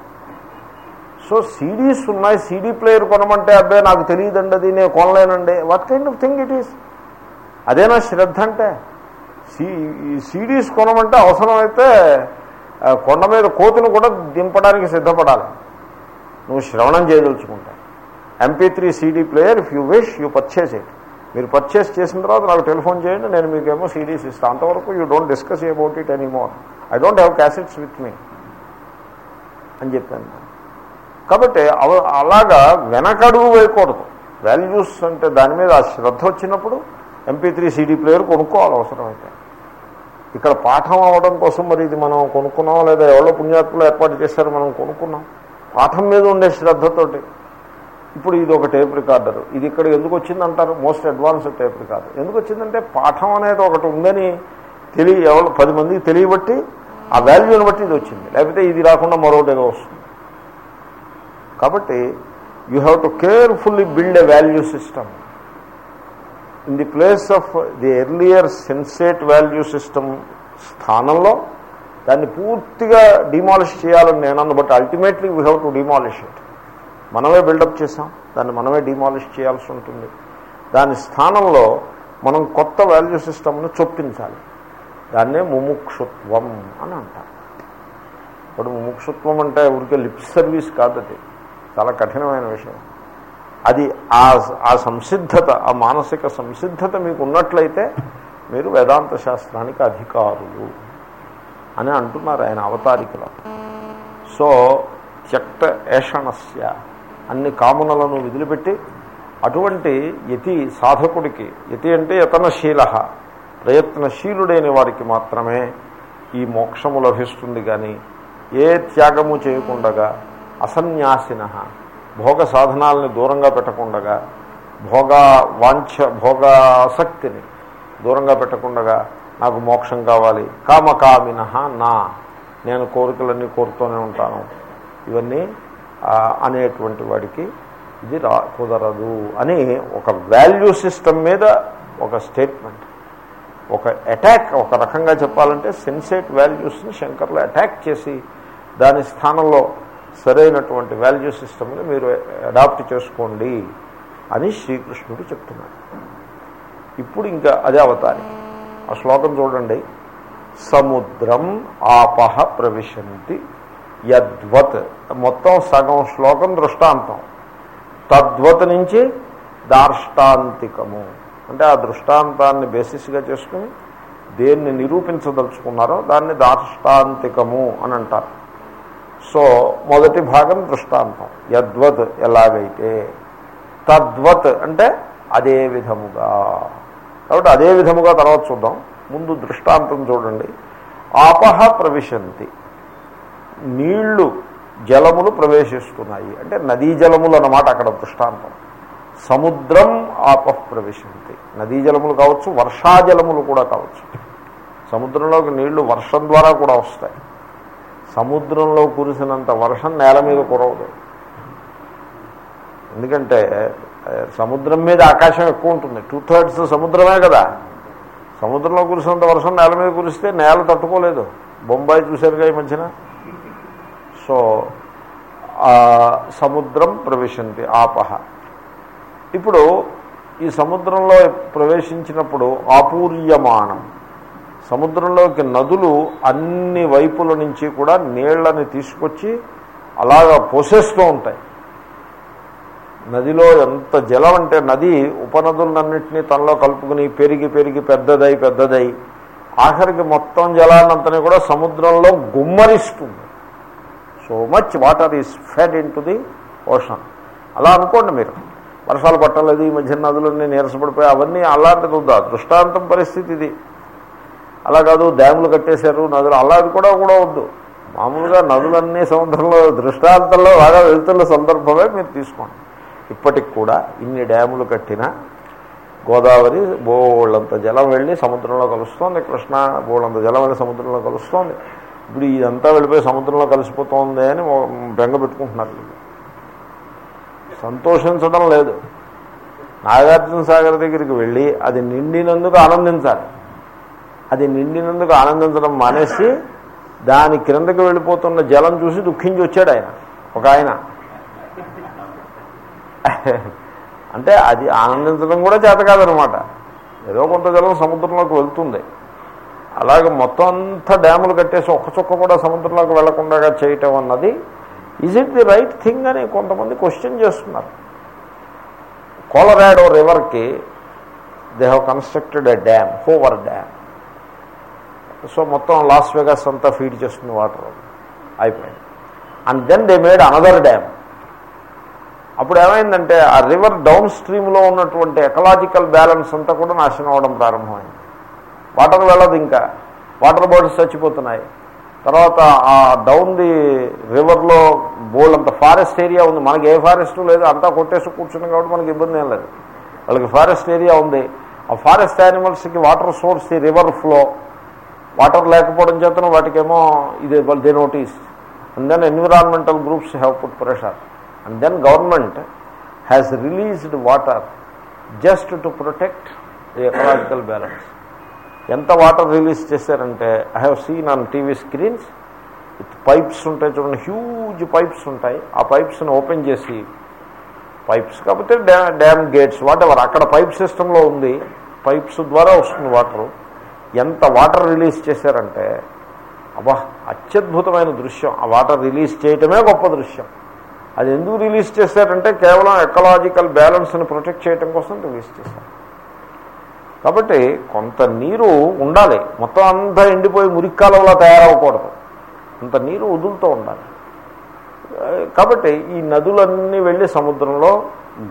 సో సీడీస్ ఉన్నాయి సీడీ ప్లేయర్ కొనమంటే అబ్బాయి నాకు తెలియదండి అది నేను కొనలేనండి. What kind of thing it is అదేనా శ్రద్ధ అంటే సీ ఈ సీడీస్ కొనమంటే అవసరమైతే కొండ మీద కోతును కూడా దింపడానికి సిద్ధపడాలి. నువ్వు శ్రవణం చేయదలుచుకుంటా. MP three CD player if you wish you purchase it మీరు పర్చేస్ చేసిన తర్వాత నాకు టెలిఫోన్ చేయండి నేను మీకేమో సీడీస్ ఇస్తాను. అంతవరకు you don't discuss about it any more I don't have cassettes with me అని చెప్పాను. కాబట్టి అలాగా వెనకడుగు వేయకూడదు. వాల్యూస్ అంటే దాని మీద ఆ శ్రద్ధ వచ్చినప్పుడు ఎంపీ త్రీ సీడీ ప్లేయర్ కొనుక్కోవాలి అవసరమైతే. ఇక్కడ పాఠం అవ్వడం కోసం మరి ఇది మనం కొనుక్కున్నాం లేదా ఎవరో పుణ్యాత్మలు ఏర్పాటు చేశారు మనం కొనుక్కున్నాం. పాఠం మీద ఉండే శ్రద్ధతోటి. ఇప్పుడు ఇది ఒక టేప్ రికార్డర్. ఇది ఇక్కడ ఎందుకు వచ్చిందంటారు? Most advanced tape recorder. ఎందుకు వచ్చిందంటే పాఠం అనేది ఒకటి ఉందని తెలియ ఎవరు పది మందికి తెలియబట్టి ఆ వాల్యూని బట్టి ఇది వచ్చింది. లేకపోతే ఇది రాకుండా మరొకటి ఏదో వస్తుంది. కాబట్టి you have to carefully build a value system in the place of the earlier sensate value system స్థానంలో దాన్ని పూర్తిగా డిమాలిష్ చేయాలని నేను అన్న but ultimately we have to demolish it మనమే బిల్డప్ చేసాం దాన్ని మనమే డిమాలిష్ చేయాల్సి ఉంటుంది. దాని స్థానంలో మనం కొత్త వాల్యూ సిస్టమ్ను చొప్పించాలి. దాన్నే ముముక్షుత్వం అని అంటారు. ఇప్పుడు ముముక్షుత్వం అంటే ఊరికే లిప్ సర్వీస్ కాదు అది. చాలా కఠినమైన విషయం. అది ఆ ఆ సంసిద్ధత ఆ మానసిక సంసిద్ధత మీకు ఉన్నట్లయితే మీరు వేదాంత శాస్త్రానికి అధికారులు అని అంటున్నారు ఆయన అవతారికలో. సో త్యక్త ఏషణస్య. అన్ని కామునలను వదిలిపెట్టి అటువంటి యతి సాధకుడికి యతి అంటే యతనశీల ప్రయత్నశీలుడైన వారికి మాత్రమే ఈ మోక్షము లభిస్తుంది కానీ ఏ త్యాగము చేయకుండగా అసన్యాసిన భోగ సాధనాలని దూరంగా పెట్టకుండగా భోగ వాంఛ భోగాసక్తిని దూరంగా పెట్టకుండగా నాకు మోక్షం కావాలి. కామకామిన నా నేను కోరికలన్నీ కోరుతూనే ఉంటాను. ఇవన్నీ అనేటువంటి వాడికి ఇది రా కుదరదు అని ఒక వాల్యూ సిస్టమ్ మీద ఒక స్టేట్మెంట్ ఒక అటాక్ ఒక రకంగా చెప్పాలంటే సెన్సేట్ వాల్యూస్ని శంకర్లు అటాక్ చేసి దాని స్థానంలో సరైనటువంటి వాల్యూ సిస్టమ్ని మీరు అడాప్ట్ చేసుకోండి అని శ్రీకృష్ణుడు చెప్తున్నాడు. ఇప్పుడు ఇంకా అదే అవతారి. ఆ శ్లోకం చూడండి. సముద్రం ఆపహ ప్రవిశంతి. యద్వత్. మొత్తం సగం శ్లోకం దృష్టాంతం. తద్వత్ నుంచి దార్ష్టాంతికము. అంటే ఆ దృష్టాంతాన్ని బేసిస్గా చేసుకుని దేన్ని నిరూపించదలుచుకున్నారో దాన్ని దార్ష్టాంతికము అని అంటారు. సో మొదటి భాగం దృష్టాంతం. యద్వత్ ఎలాగైతే. తద్వత్ అంటే అదే విధముగా. కాబట్టి అదే విధముగా తర్వాత చూద్దాం. ముందు దృష్టాంతం చూడండి. ఆపహ ప్రవిశంతి. నీళ్ళు జలములు ప్రవేశిస్తున్నాయి. అంటే నదీ జలములు అన్నమాట అక్కడ దృష్టాంతం. సముద్రం ఆపః ప్రవేశంతి నదీ జలములు కావచ్చు వర్షాజలములు కూడా కావచ్చు. సముద్రంలోకి నీళ్ళు వర్షం ద్వారా కూడా వస్తాయి. సముద్రంలో కురిసినంత వర్షం నేల మీద కురవదు. ఎందుకంటే సముద్రం మీద ఆకాశం ఎక్కువ ఉంటుంది. టూ థర్డ్స్ సముద్రమే కదా. సముద్రంలో కురిసినంత వర్షం నేల మీద కురిస్తే నేల తట్టుకోలేదు. బొంబాయి చూశారుగా ఈ మధ్యన? సో ఆ, సముద్రం ప్రవేశంతి ఆపహ. ఇప్పుడు ఈ సముద్రంలో ప్రవేశించినప్పుడు ఆపూర్యమానం సముద్రంలోకి నదులు అన్ని వైపుల నుంచి కూడా నీళ్ళని తీసుకొచ్చి అలాగా పోసేస్తూ ఉంటాయి. నదిలో ఎంత జలం అంటే నది ఉపనదులన్నింటినీ తనలో కలుపుకుని పెరిగి పెరిగి పెద్దదై పెద్దదై ఆఖరికి మొత్తం జలాన్నంతని కూడా సముద్రంలో గుమ్మరిస్తుంది. So much water is fed into the ocean. అలా అనుకోండి మీరు. వర్షాలు పట్టలేదు ఈ మధ్య నదులన్నీ నీరసపడిపోయి అవన్నీ అలాంటిది ఉందా దృష్టాంతం పరిస్థితి ఇది. అలా కాదు డ్యాములు కట్టేశారు నదులు అలాంటి కూడా కూడా వద్దు. మామూలుగా నదులన్నీ సముద్రంలో దృష్టాంతంలో బాగా వెళ్తున్న సందర్భమే మీరు తీసుకోండి. ఇప్పటికి కూడా ఇన్ని డ్యాములు కట్టినా గోదావరి బోళ్ళంత జలం వెళ్ళి సముద్రంలో కలుస్తోంది కృష్ణ బోళ్ళంత జలం వెళ్ళి సముద్రంలో కలుస్తోంది. ఇప్పుడు ఇదంతా వెళ్ళిపోయి సముద్రంలో కలిసిపోతోంది అని బెంగ పెట్టుకుంటున్నారు సంతోషించడం లేదు. నాగార్జున సాగర్ దగ్గరికి వెళ్ళి అది నిండినందుకు ఆనందించాలి. అది నిండినందుకు ఆనందించడం మానేసి దాని క్రిందకి వెళ్ళిపోతున్న జలం చూసి దుఃఖించి వచ్చాడు ఆయన ఒక ఆయన. అంటే అది ఆనందించడం కూడా చేత కాదనమాట ఏదో కొంత జలం సముద్రంలోకి వెళ్తుంది. అలాగే మొత్తం అంతా డ్యాములు కట్టేసి ఒక్క చుక్క కూడా సముద్రంలోకి వెళ్ళకుండా చేయటం అన్నది is it the right thing అని కొంతమంది క్వశ్చన్ చేస్తున్నారు. Colorado రివర్కి they have constructed a dam Hoover dam so మొత్తం లాస్ వెగాస్ అంతా ఫీడ్ చేస్తుంది వాటర్ అయిపోయింది. And then they made another dam అప్పుడు ఏమైందంటే ఆ రివర్ డౌన్ స్ట్రీమ్లో ఉన్నటువంటి ఎకలాజికల్ బ్యాలెన్స్ అంతా కూడా నాశనం అవడం ప్రారంభమైంది. వాటర్ వెళ్ళదు ఇంకా. వాటర్ బాడీస్ చచ్చిపోతున్నాయి. తర్వాత ఆ డౌన్ ది రివర్లో బోల్డ్ అంత ఫారెస్ట్ ఏరియా ఉంది. మనకి ఏ ఫారెస్ట్ లేదు. అంతా కొట్టేసి కూర్చున్నాం కాబట్టి మనకి ఇబ్బంది ఏం లేదు. వాళ్ళకి ఫారెస్ట్ ఏరియా ఉంది. ఆ forest యానిమల్స్కి water source the river flow. Water లేకపోవడం చేతను వాటికేమో ఇది they notice. And then environmental groups have put pressure. And then government has released water just to protect the ecological balance. ఎంత వాటర్ రిలీజ్ చేశారంటే I have seen on TV screens with pipes ఉంటాయి చూడండి huge pipes ఉంటాయి. ఆ పైప్స్ని open చేసి pipes కాకపోతే dam dam gates whatever అక్కడ పైప్ సిస్టంలో ఉంది. పైప్స్ ద్వారా వస్తుంది వాటర్ ఎంత వాటర్ రిలీజ్ చేశారంటే అబ్బా అత్యద్భుతమైన దృశ్యం. ఆ వాటర్ రిలీజ్ చేయటమే గొప్ప దృశ్యం. అది ఎందుకు రిలీజ్ చేశారంటే కేవలం ఎకలాజికల్ బ్యాలెన్స్ని ప్రొటెక్ట్ చేయడం కోసం రిలీజ్ చేశారు. కాబట్టి కొంత నీరు ఉండాలి. మొత్తం అంతా ఎండిపోయి మురిక్కాలంలో తయారవ్వకూడదు. అంత నీరు వదులుతూ ఉండాలి. కాబట్టి ఈ నదులన్నీ వెళ్ళి సముద్రంలో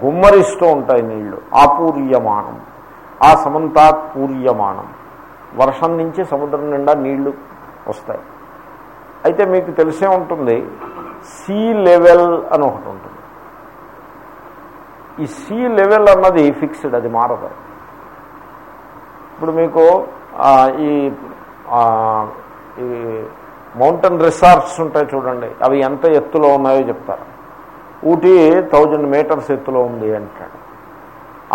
గుమ్మరిస్తూ ఉంటాయి నీళ్ళు. ఆపూర్యమానం. ఆ సమంతాత్ పూర్యమానం వర్షం నుంచి సముద్రం నిండా నీళ్ళు వస్తాయి. అయితే మీకు తెలిసే ఉంటుంది సీ లెవెల్ అని ఒకటి ఉంటుంది. ఈ సీ లెవెల్ అన్నది ఫిక్స్డ్ అది మారదు. ఇప్పుడు మీకు ఈ ఈ మౌంటైన్ రిసార్ట్స్ ఉంటాయి చూడండి. అవి ఎంత ఎత్తులో ఉన్నాయో చెప్తారు. ఊటీ థౌజండ్ మీటర్స్ ఎత్తులో ఉంది అంటాడు.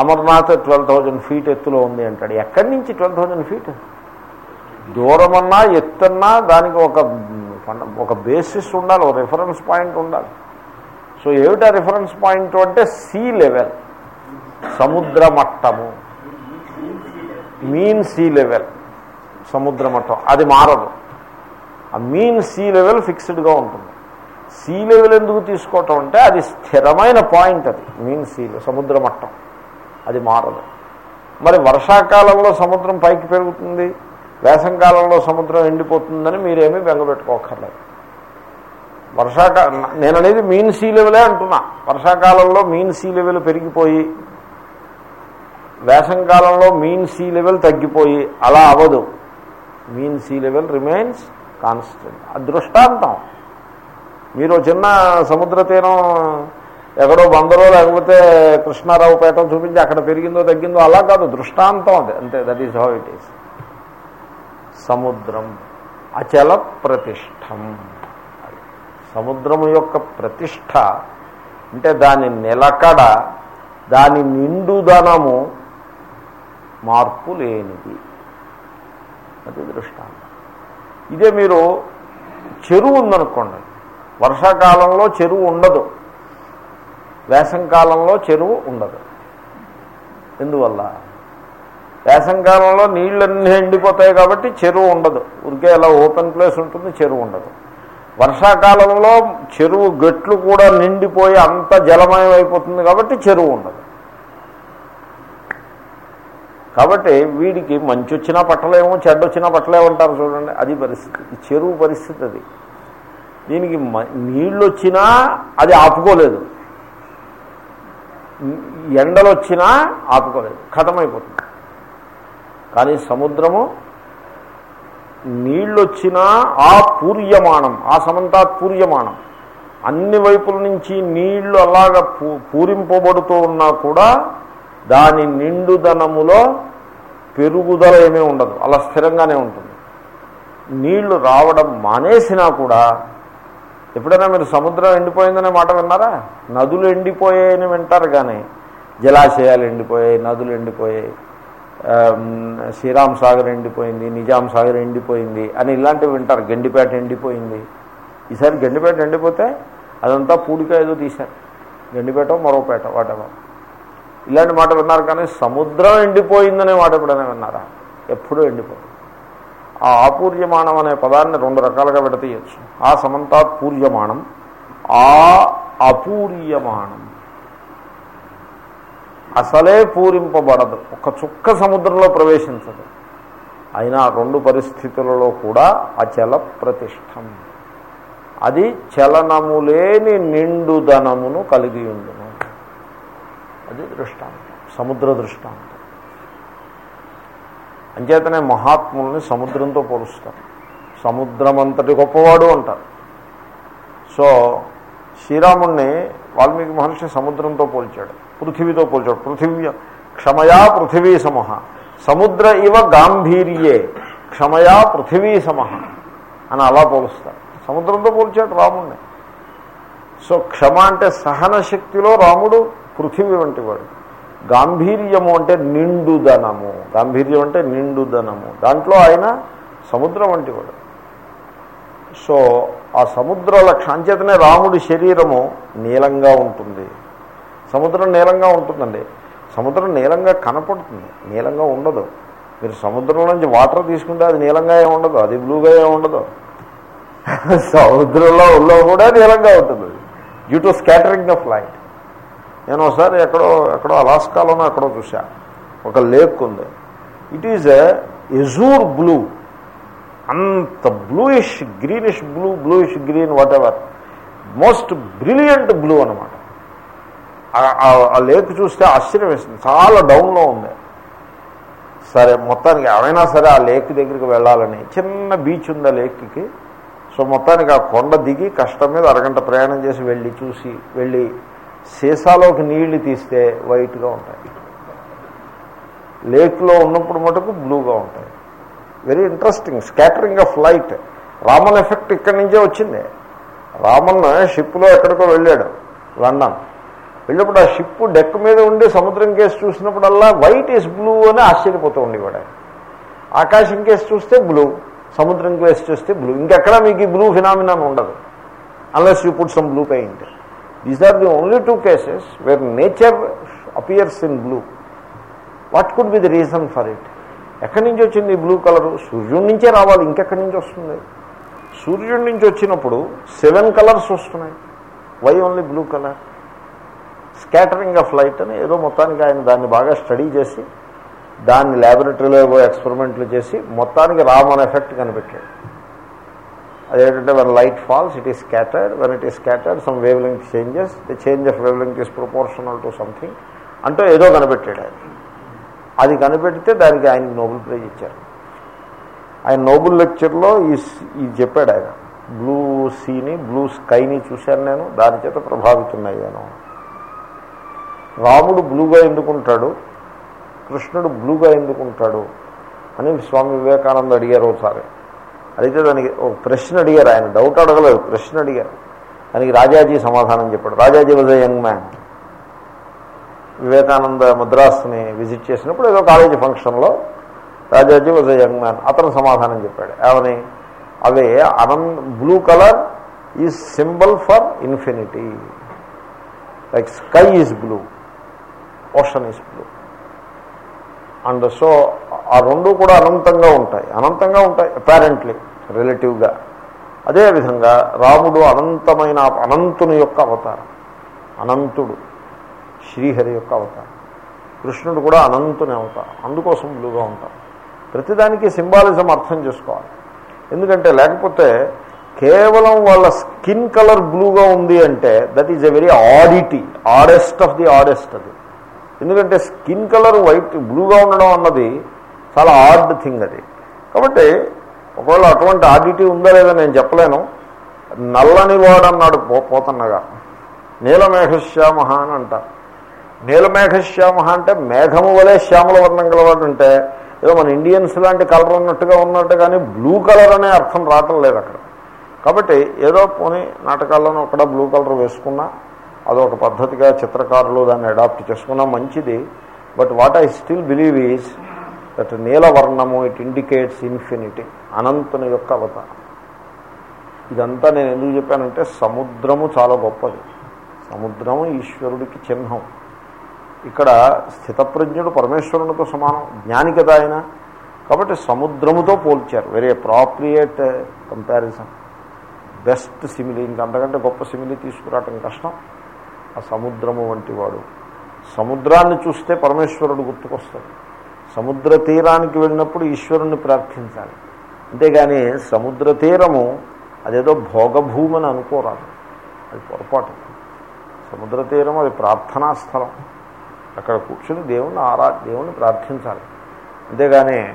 అమర్నాథ్ ట్వెల్వ్ థౌజండ్ ఫీట్ ఎత్తులో ఉంది అంటాడు. ఎక్కడి నుంచి ట్వెల్వ్ థౌజండ్ ఫీట్? దూరమన్నా ఎత్తన్నా దానికి ఒక ఒక బేసిస్ ఉండాలి ఒక రిఫరెన్స్ పాయింట్ ఉండాలి. సో ఏమిటా రిఫరెన్స్ పాయింట్ అంటే సీ లెవెల్ సముద్ర మట్టము. మీన్ సీ లెవెల్ సముద్ర మట్టం అది మారదు ఆ మీన్ సీ లెవెల్ ఫిక్స్డ్గా ఉంటుంది సీ లెవెల్ ఎందుకు తీసుకోవటం అంటే అది స్థిరమైన పాయింట్ అది మీన్ సీ సముద్ర మట్టం అది మారదు మరి వర్షాకాలంలో సముద్రం పైకి పెరుగుతుంది వేసంకాలంలో సముద్రం ఎండిపోతుందని మీరేమీ బెంగపెట్టుకోకర్లేదు వర్షాకాలం నేను అనేది మీన్ సీ లెవెలే అంటున్నా వర్షాకాలంలో మీన్ సీ లెవెల్ పెరిగిపోయి వేసంకాలంలో మీన్ సీ లెవెల్ తగ్గిపోయి అలా అవ్వదు. Mean sea level remains constant. అదృష్టాంతం మీరు చిన్న సముద్ర తీరం ఎక్కడో బందరో లేకపోతే కృష్ణారావుపేట చూపించి అక్కడ పెరిగిందో తగ్గిందో అలా కాదు దృష్టాంతం అది. అంతే that is how it is సముద్రం అచల ప్రతిష్టం. సముద్రము యొక్క ప్రతిష్ట అంటే దాని నిలకడ దాని నిండుదనము మార్పు లేనిది. అది దృష్టాంతం. ఇదే మీరు చెరువు ఉందనుకోండి. వర్షాకాలంలో చెరువు ఉండదు. వేసంకాలంలో చెరువు ఉండదు. ఎందువల్ల? వేసంకాలంలో నీళ్ళన్నీ ఎండిపోతాయి కాబట్టి చెరువు ఉండదు. ఉరికే ఇలా ఓపెన్ ప్లేస్ ఉంటుంది చెరువు ఉండదు. వర్షాకాలంలో చెరువు గట్లు కూడా నిండిపోయి అంత జలమయం అయిపోతుంది కాబట్టి చెరువు ఉండదు. కాబట్టి వీడికి మంచి వచ్చినా పట్టలేమో చెడ్డ వచ్చినా పట్టలేమంటారు చూడండి. అది పరిస్థితి చెరువు పరిస్థితి అది. దీనికి మ- నీళ్ళు వచ్చినా అది ఆపుకోలేదు. ఎండలు వచ్చినా ఆపుకోలేదు. ఖతమైపోతుంది కానీ సముద్రము నీళ్ళు వచ్చినా ఆ పూర్యమానం ఆ సమంతాత్ పూర్యమానం అన్ని వైపుల నుంచి నీళ్ళు అలాగ పూ పూరింపబడుతూ ఉన్నా కూడా దాని నిండుదనములో పెరుగుదల ఏమీ ఉండదు. అలా స్థిరంగానే ఉంటుంది. నీళ్ళు రావడం మానేసినా కూడా ఎప్పుడైనా మీరు సముద్రం ఎండిపోయిందనే మాట విన్నారా? నదులు ఎండిపోయాయని వింటారు కానీ జలాశయాలు ఎండిపోయాయి నదులు ఎండిపోయాయి శ్రీరామ్ సాగర్ ఎండిపోయింది నిజాం సాగర్ ఎండిపోయింది అని ఇలాంటివి వింటారు. గండిపేట ఎండిపోయింది. ఈసారి గండిపేట ఎండిపోతే అదంతా పూడిక ఏదో తీశారు. గండిపేట మరోపేట వాటెవర్. ఇలాంటి మాట విన్నారు కానీ సముద్రం ఎండిపోయిందనే మాట ఎప్పుడైనా విన్నారా? ఎప్పుడూ ఎండిపోయింది ఆ ఆపూర్యమానం అనే పదాన్ని రెండు రకాలుగా విడతీయచ్చు. ఆ సమంతాత్ పూర్యమానం ఆ అపూర్యమానం. అసలే పూరింపబడదు. ఒక చుక్క సముద్రంలో ప్రవేశించదు. అయినా రెండు పరిస్థితులలో కూడా అచల ప్రతిష్టం. అది చలనము లేని నిండుదనమును కలిగి ఉండును. అది దృష్టాంతం సముద్ర దృష్టాంతం. అంచేతనే మహాత్ముల్ని సముద్రంతో పోలుస్తారు. సముద్రం అంతటి గొప్పవాడు అంటారు. సో శ్రీరాముణ్ణి వాల్మీకి మహర్షి సముద్రంతో పోల్చాడు పృథివీతో పోల్చాడు. పృథివీ క్షమయా పృథివీ సమహ సముద్ర ఇవ గాంభీర్యే క్షమయా పృథివీ సమహ అని అలా పోలుస్తారు. సముద్రంతో పోల్చాడు రాముణ్ణి. సో క్షమ అంటే సహన శక్తిలో రాముడు పృథివీ వంటి వాడు. గాంభీర్యము అంటే నిండుదనము. గాంభీర్యం అంటే నిండుదనము. దాంట్లో ఆయన సముద్రం వంటి వాడు. సో ఆ సముద్ర లక్షాంచేతనే రాముడి శరీరము నీలంగా ఉంటుంది. సముద్రం నీలంగా ఉంటుందండి. సముద్రం నీలంగా కనపడుతుంది. నీలంగా ఉండదు. మీరు సముద్రం నుంచి వాటర్ తీసుకుంటే అది నీలంగా ఏమి ఉండదు. అది బ్లూగా ఏమి ఉండదు. సముద్రంలో ఉల్లో కూడా నీలంగా ఉంటుంది. Due to scattering of light నేను ఒకసారి ఎక్కడో ఎక్కడో అలాస్కాలోనో ఎక్కడో చూసా ఒక లేక్ ఉంది. ఇట్ ఈజ్ ఎజూర్ బ్లూ అంత bluish greenish blue bluish green whatever most brilliant blue అనమాట ఆ లేక్ చూస్తే ఆశ్చర్యం వేస్తుంది చాలా డౌన్లో ఉంది. సరే మొత్తానికి ఎవరైనా సరే ఆ లేక్ దగ్గరికి వెళ్ళాలని చిన్న బీచ్ ఉంది ఆ లేక్కి సో మొత్తానికి ఆ కొండ దిగి కష్టం మీద అరగంట ప్రయాణం చేసి వెళ్ళి చూసి వెళ్ళి సీసాలోకి నీళ్ళు తీస్తే వైట్గా ఉంటాయి. లేక్లో ఉన్నప్పుడు మటుకు బ్లూగా ఉంటాయి. Very interesting scattering of light. Raman effect ఇక్కడి నుంచే వచ్చింది. రామన్ షిప్లో ఎక్కడికో వెళ్ళాడు లండన్. వెళ్ళినప్పుడు ఆ షిప్ డెక్ మీద ఉండి సముద్రం కేసు చూసినప్పుడల్లా వైట్ ఈస్ బ్లూ అని ఆశ్చర్యపోతూ ఉండేవాడు ఆకాశం కేసు చూస్తే బ్లూ సముద్రం కేసు చూస్తే బ్లూ. ఇంకెక్కడా మీకు ఈ బ్లూ ఫినామినాన్ ఉండదు. Unless you put some blue paint. These are the only two cases where nature appears in blue what could be the reason for it ఎక్కడి నుంచి వచ్చింది ఈ బ్లూ కలరు సూర్యుడి నుంచే రావాలి ఇంకెక్కడి నుంచి వస్తుంది? సూర్యుడి నుంచి వచ్చినప్పుడు సెవెన్ కలర్స్ వస్తున్నాయి. Why only blue colour scattering of light అని ఏదో మొత్తానికి ఆయన దాన్ని బాగా స్టడీ చేసి దాన్ని ల్యాబొరేటరీలో ఏవో ఎక్స్పెరిమెంట్లు చేసి మొత్తానికి రామన్ ఎఫెక్ట్ కనిపెట్టాడు. అదేంటంటే one light falls it is scattered when it is scattered some wavelength changes the change of wavelength is proportional to something అంటూ ఏదో కనిపెట్టాడు ఆయన. అది కనిపెడితే దానికి ఆయన నోబెల్ ప్రైజ్ ఇచ్చారు. ఆయన నోబెల్ లెక్చర్లో ఈ ఇది చెప్పాడు ఆయన. బ్లూ సీని బ్లూ స్కైని చూశాను నేను. దాని చేత ప్రభావితున్నాను రాముడు బ్లూగా ఎందుకుంటాడు? కృష్ణుడు బ్లూగా ఎందుకుంటాడు? అని స్వామి వివేకానంద అడిగారు ఒకసారి అడిగితే దానికి ఒక ప్రశ్న అడిగారు. ఆయన డౌట్ అడగలేదు. ప్రశ్న అడిగారు. దానికి రాజాజీ సమాధానం చెప్పాడు. Rajaji was a young man Vivekananda మద్రాస్ని visit చేసినప్పుడు ఏదో కాలేజీ ఫంక్షన్లో Rajaji was a young man అతను సమాధానం చెప్పాడు. ఏమని? అవే అనంత blue colour is symbol for infinity like sky is blue ocean is blue and so ఆ రెండు కూడా అనంతంగా ఉంటాయి. అనంతంగా ఉంటాయి అపారెంట్లీ రిలేటివ్గా అదేవిధంగా రాముడు అనంతమైన అనంతుని యొక్క అవతారం. అనంతుడు శ్రీహరి యొక్క అవతారం. కృష్ణుడు కూడా అనంతుని అవతారం. అందుకోసం బ్లూగా ఉంటారు. ప్రతిదానికి సింబాలిజం అర్థం చేసుకోవాలి. ఎందుకంటే లేకపోతే కేవలం వాళ్ళ స్కిన్ కలర్ బ్లూగా ఉంది అంటే that is a very oddity oddest of the oddest అది. ఎందుకంటే స్కిన్ కలర్ వైట్ బ్లూగా ఉండడం అన్నది చాలా ఆడ్ థింగ్ అది. కాబట్టి ఒకవేళ అటువంటి ఆడిటీ ఉందా లేదా నేను చెప్పలేను. నల్లని వాడన్నాడు పో పోతన్నగా. నీలమేఘశ్యామ అని అంటారు నీలమేఘశ్యామ అంటే మేఘము వలె శ్యామల వర్ణం గలవాడు అంటే ఏదో మన ఇండియన్స్ లాంటి కలర్ ఉన్నట్టుగా ఉన్నట్టు కానీ బ్లూ కలర్ అనే అర్థం రావటం లేదు అక్కడ. కాబట్టి ఏదో పోనీ నాటకాల్లోనూ అక్కడ బ్లూ కలర్ వేసుకున్నా అదొక పద్ధతిగా చిత్రకారులు దాన్ని అడాప్ట్ చేసుకున్నా మంచిది. But what I still believe is that నీలవర్ణము it indicates infinity అనంతుని యొక్క అవతారం. ఇదంతా నేను ఎందుకు చెప్పానంటే సముద్రము చాలా గొప్పది. సముద్రము ఈశ్వరుడికి చిహ్నం. ఇక్కడ స్థితప్రజ్ఞుడు పరమేశ్వరునితో సమానం జ్ఞాని కదా ఆయన. కాబట్టి సముద్రముతో పోల్చారు. Very appropriate comparison best simile ఇంకంతకంటే గొప్ప సిమిలి తీసుకురావటం కష్టం. ఆ సముద్రము వంటి వాడు. సముద్రాన్ని చూస్తే పరమేశ్వరుడు గుర్తుకొస్తాడు. సముద్ర తీరానికి వెళ్ళినప్పుడు ఈశ్వరుణ్ణి ప్రార్థించాలి. అంతేగాని సముద్ర తీరము అదేదో భోగభూమని అనుకోరాదు. అది పొరపాటు. సముద్ర తీరం అది ప్రార్థనా స్థలం. అక్కడ కూర్చుని దేవుణ్ణి ఆరా దేవుణ్ణి ప్రార్థించాలి. అంతేగాని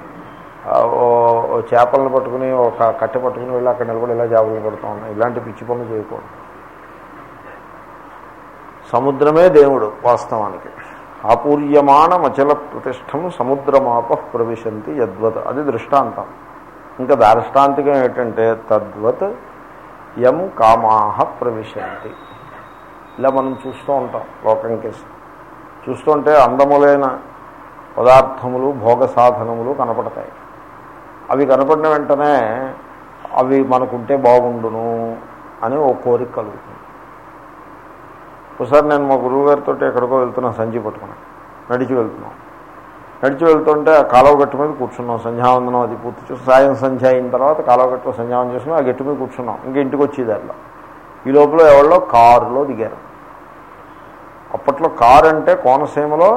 చేపలను పట్టుకుని ఒక కట్టె పట్టుకుని వెళ్ళి అక్కడ నిలబడి ఇలా చేపలు పడుతూ. ఉన్నాయి ఇలాంటి పిచ్చి పనులు చేయకూడదు. సముద్రమే దేవుడు వాస్తవానికి. ఆపూర్యమాణ అచల ప్రతిష్టం సముద్రమాప ప్రవిశంతి యద్వత్. అది దృష్టాంతం. ఇంకా దార్ష్టాంతికం ఏంటంటే తద్వత్ యం కామాహ ప్రవిశంతి. ఇలా మనం చూస్తూ ఉంటాం లోకం కేసు. చూస్తుంటే అందములైన పదార్థములు భోగ సాధనములు కనపడతాయి. అవి కనపడిన వెంటనే అవి మనకుంటే బాగుండును అని ఓ కోరిక కలుగుతుంది. ఒకసారి నేను మా గురువు గారితో ఎక్కడికో వెళ్తున్నాను సంజీ పట్టుకున్నాను నడిచి వెళ్తున్నాం. నడిచి వెళ్తుంటే ఆ కాలువ గట్టు మీద కూర్చున్నాం. సంధ్యావందనం అది పూర్తి చూసి సాయం సంధ్య అయిన తర్వాత కాలువ గట్టు సంధ్యావనం చేసుకుని ఆ గట్టు మీద కూర్చున్నాం. ఇంక ఇంటికి వచ్చేదారిలో ఈ లోపల ఎవరో కారులో దిగారు. అప్పట్లో కారు అంటే కోనసీమలో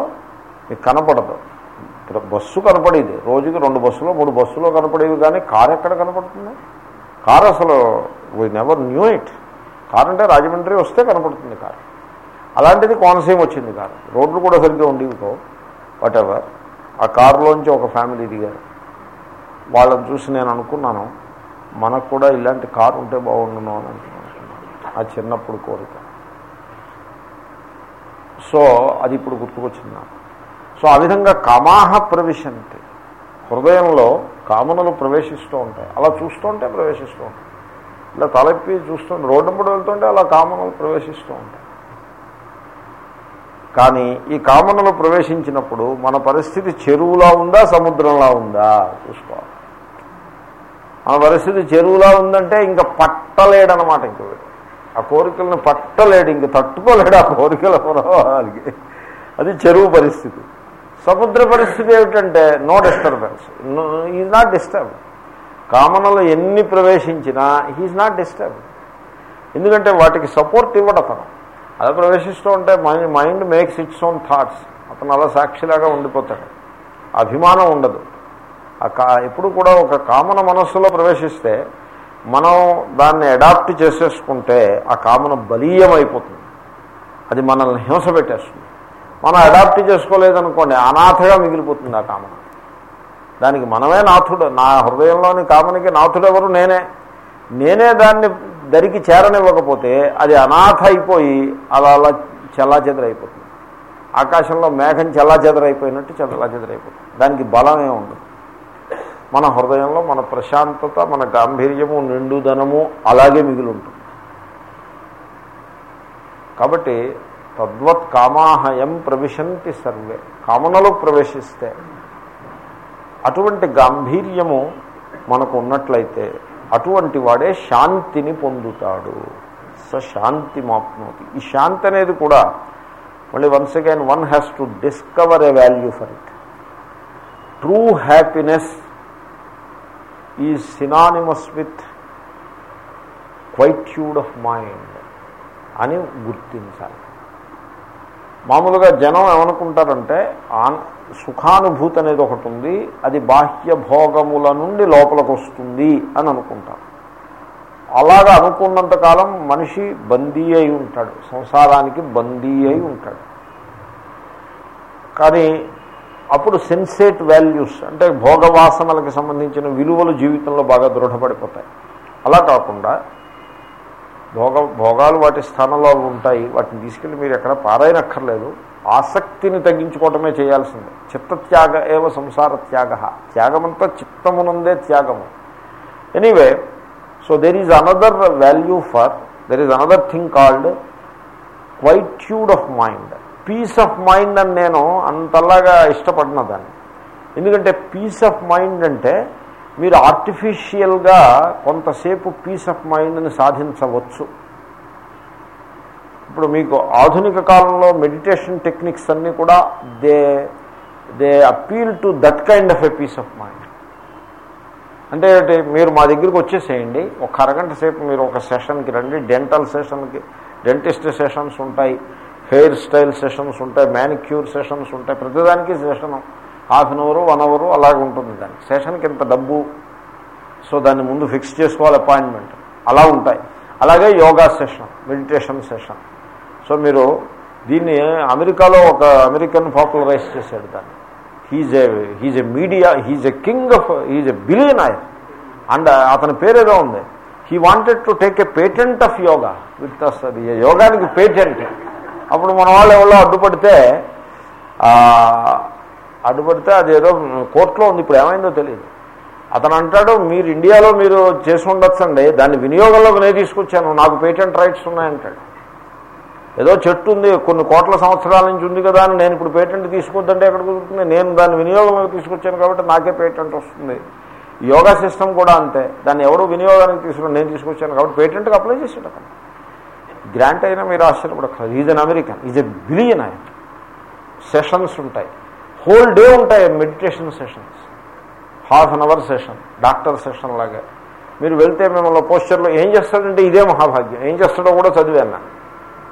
మీకు కనపడదు. బస్సు కనపడేది. రోజుకి రెండు బస్సులో మూడు బస్సులో కనపడేవి కానీ కారు ఎక్కడ కనపడుతుంది? కారు అసలు we never knew it car అంటే రాజమండ్రి వస్తే కనపడుతుంది కారు. అలాంటిది కోనసీమ వచ్చింది కారు రోడ్లు కూడా సరిగ్గా ఉండేవికో వాట్ ఎవర్ ఆ కారులోంచి ఒక ఫ్యామిలీ దిగారు. వాళ్ళని చూసి నేను అనుకున్నాను మనకు కూడా ఇలాంటి కారు ఉంటే బాగుండును అని అనుకున్నాను. ఆ చిన్నప్పుడు కోరిక. సో అది ఇప్పుడు గుర్తుకొచ్చింది నాకు. సో ఆ విధంగా కామాహ ప్రవేశంతి హృదయంలో కామనలు ప్రవేశిస్తూ ఉంటాయి. అలా చూస్తుంటే ప్రవేశిస్తూ ఉంటాయి. ఇలా తలెప్పి చూస్తుంటే రోడ్డు కూడా వెళ్తుంటే అలా కామనలు ప్రవేశిస్తూ ఉంటాయి. కానీ ఈ కామనలు ప్రవేశించినప్పుడు మన పరిస్థితి చెరువులా ఉందా సముద్రంలా ఉందా? చూసుకోవాలి. మన పరిస్థితి చెరువులా ఉందంటే ఇంకా పట్టలేడనమాట ఇంక ఆ కోరికలను పట్టలేడు ఇంక తట్టుకోలేడు ఆ కోరికల ప్రభావానికి అది చెరువు పరిస్థితి. సముద్ర పరిస్థితి ఏమిటంటే no disturbance is not disturb కామనలు ఎన్ని ప్రవేశించినా హీఈ్ నాట్ డిస్టర్బ్ ఎందుకంటే వాటికి సపోర్ట్ ఇవ్వడం అలా ప్రవేశిస్తూ ఉంటే mind mind makes its own thoughts. అతను అలా సాక్షిలాగా ఉండిపోతాడు. అభిమానం ఉండదు. ఎప్పుడు కూడా ఒక కామన మనస్సులో ప్రవేశిస్తే మనం దాన్ని అడాప్ట్ చేసేసుకుంటే ఆ కామన బలీయం అయిపోతుంది అది మనల్ని హింస పెట్టేస్తుంది. మనం అడాప్ట్ చేసుకోలేదనుకోండి అనాథగా మిగిలిపోతుంది ఆ కామన. దానికి మనమే నాథుడు. నా హృదయంలోని కామనికి నాథుడు ఎవరు నేనే. నేనే దాన్ని దరికి చేరనివ్వకపోతే అది అనాథ అయిపోయి అలా అలా చెల్లాచెదరైపోతుంది. ఆకాశంలో మేఘం చెల్లాచెదరైపోయినట్టు చెల్లాచెదరైపోతుంది. దానికి బలమే ఉండదు. మన హృదయంలో మన ప్రశాంతత మన గాంభీర్యము నిండుదనము అలాగే మిగిలి ఉంటుంది కాబట్టి తద్వత్ కామాహయం ప్రవిశంతి సర్వే. కామనలో ప్రవేశిస్తే అటువంటి గాంభీర్యము మనకు ఉన్నట్లయితే అటువంటి వాడే శాంతిని పొందుతాడు. స శాంతి మాప్నోతి. ఈ శాంతి అనేది కూడా మళ్ళీ once again one has to discover a value for it true happiness is synonymous with quietude of mind అని గుర్తించాలి. మామూలుగా జనం ఏమనుకుంటారంటే ఆన్ సుఖానుభూతి అనేది ఒకటి ఉంది అది బాహ్య భోగముల నుండి లోపలికి వస్తుంది అని అనుకుంటారు. అలాగా అనుకున్నంతకాలం మనిషి బందీ అయి ఉంటాడు సంసారానికి బందీ అయి ఉంటాడు. కానీ అప్పుడు సెన్సేట్ వాల్యూస్ అంటే భోగవాసనలకు సంబంధించిన విలువలు జీవితంలో బాగా దృఢపడిపోతాయి. అలా కాకుండా భోగ భోగాలు వాటి స్థానంలో ఉంటాయి. వాటిని తీసుకెళ్ళి మీరు ఎక్కడ పారాయనక్కర్లేదు ఆసక్తిని తగ్గించుకోవటమే చేయాల్సిందే. చిత్తత్యాగ ఏవ సంసార త్యాగ. త్యాగమంతా చిత్తమునందే త్యాగము. Anyway so there is another value for there is another thing called quietude of mind peace of mind అని నేను అంతలాగా ఇష్టపడిన దాన్ని. ఎందుకంటే పీస్ ఆఫ్ మైండ్ అంటే మీరు ఆర్టిఫిషియల్గా కొంతసేపు పీస్ ఆఫ్ మైండ్ని సాధించవచ్చు. ఇప్పుడు మీకు ఆధునిక కాలంలో మెడిటేషన్ టెక్నిక్స్ అన్నీ కూడా they they appeal to that kind of a peace of mind అంటే మీరు మా దగ్గరికి వచ్చేసేయండి. ఒక అరగంట సేపు మీరు ఒక సెషన్కి రండి. డెంటల్ సెషన్కి డెంటిస్ట్ సెషన్స్ ఉంటాయి. హెయిర్ స్టైల్ సెషన్స్ ఉంటాయి. మ్యానిక్యూర్ సెషన్స్ ఉంటాయి. ప్రతిదానికి session half an hour one hour అలాగ ఉంటుంది దానికి సెషన్కి ఇంత డబ్బు. సో దాన్ని ముందు ఫిక్స్ చేసుకోవాలి అపాయింట్మెంట్. అలా ఉంటాయి. అలాగే yoga session meditation session. So మీరు దీన్ని అమెరికాలో ఒక అమెరికన్ పాపులరైజ్ చేశాడు దాన్ని. He's a he's a media he's a king of he's a billionaire and అతని పేరేదో ఉంది. He wanted to take a patent of yoga. With అది యోగానికి పేటెంట్. అప్పుడు మన వాళ్ళు ఎవరో అడ్డుపడితే అడ్డుపడితే అదేదో కోర్టులో ఉంది ఇప్పుడు ఏమైందో తెలియదు. అతను అంటాడు మీరు ఇండియాలో మీరు చేసి ఉండొచ్చండి దాన్ని వినియోగంలోకి నేను తీసుకొచ్చాను నాకు పేటెంట్ రైట్స్ ఉన్నాయంటాడు. ఏదో చెట్టు ఉంది కొన్ని కోట్ల సంవత్సరాల నుంచి ఉంది కదా అని నేను ఇప్పుడు పేటెంట్ తీసుకొద్దంటే ఎక్కడ కుదురుతుంది? నేను దాన్ని వినియోగంలోకి తీసుకొచ్చాను కాబట్టి నాకే పేటెంట్ వస్తుంది. యోగా సిస్టమ్ కూడా అంతే. దాన్ని ఎవరు వినియోగానికి తీసుకుని నేను తీసుకొచ్చాను కాబట్టి పేటెంట్కి అప్లై చేసాడు అక్కడ గ్రాంట్ అయినా మీరు ఆశ్చర్యపడక్కర్లేదు. Is an American is a billion ఆయన సెషన్స్ ఉంటాయి. హోల్ డే ఉంటాయి meditation sessions half an hour session doctor session లాగా. మీరు వెళ్తే మిమ్మల్ని పోస్చర్లో ఏం చేస్తాడంటే ఇదే మహాభాగ్యం. ఏం చేస్తాడో కూడా చదివాను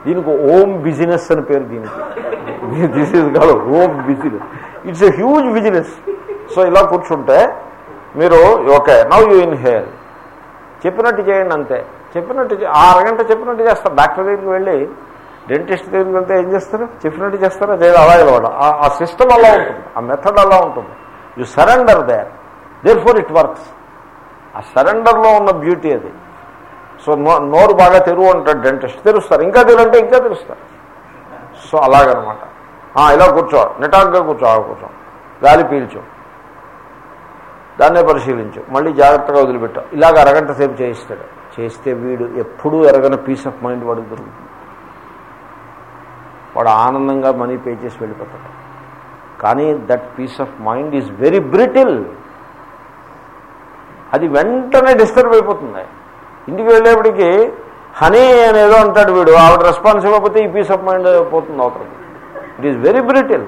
దీనికి ఓం బిజినెస్ అని పేరు దీనికి. దిస్ ఈజ్ కాదు Om business. It's a huge business so ఇలా కూర్చుంటే మీరు ఓకే నవ్ యూ ఇన్ చెప్పినట్టు చేయండి అంతే. చెప్పినట్టు ఆ అరగంట చెప్పినట్టు చేస్తారు. డాక్టర్ దగ్గరికి వెళ్ళి డెంటిస్ట్ దగ్గరికి వెళ్తే ఏం చేస్తారు? చెప్పినట్టు చేస్తారా? చేయదు అలా ఇవ్వడం. ఆ సిస్టమ్ అలా ఉంటుంది. ఆ మెథడ్ అలా ఉంటుంది. You surrender there therefore it works ఆ సరెండర్లో ఉన్న బ్యూటీ అది. సో నో- నోరు బాగా తెరువు అంటాడు డెంటిస్ట్ తెరుస్తారు. ఇంకా తెరంటే ఇంకా తెరుస్తారు. సో అలాగనమాట. ఆ, ఇలా కూర్చో. నిటాగ్గా కూర్చో. అలా కూర్చో. గాలి పీల్చు. దాన్నే పరిశీలించు. మళ్ళీ జాగ్రత్తగా వదిలిపెట్టావు ఇలాగ అరగంట సేపు చేయిస్తాడు. చేస్తే వీడు ఎప్పుడూ ఎరగని పీస్ ఆఫ్ మైండ్ వాడికి దొరుకుతుంది. వాడు ఆనందంగా మనీ పే చేసి వెళ్ళిపోతాడు. కానీ that peace of mind is very brittle. అది వెంటనే డిస్టర్బ్ అయిపోతుంది. ఇంటికి వెళ్ళేప్పటికీ హనీ అనేదో అంటాడు వీడు. ఆవిడ రెస్పాన్స్ ఇవ్వకపోతే ఈ పీస్ ఆఫ్ మైండ్ పోతుంది అవతలకి. It is very brittle.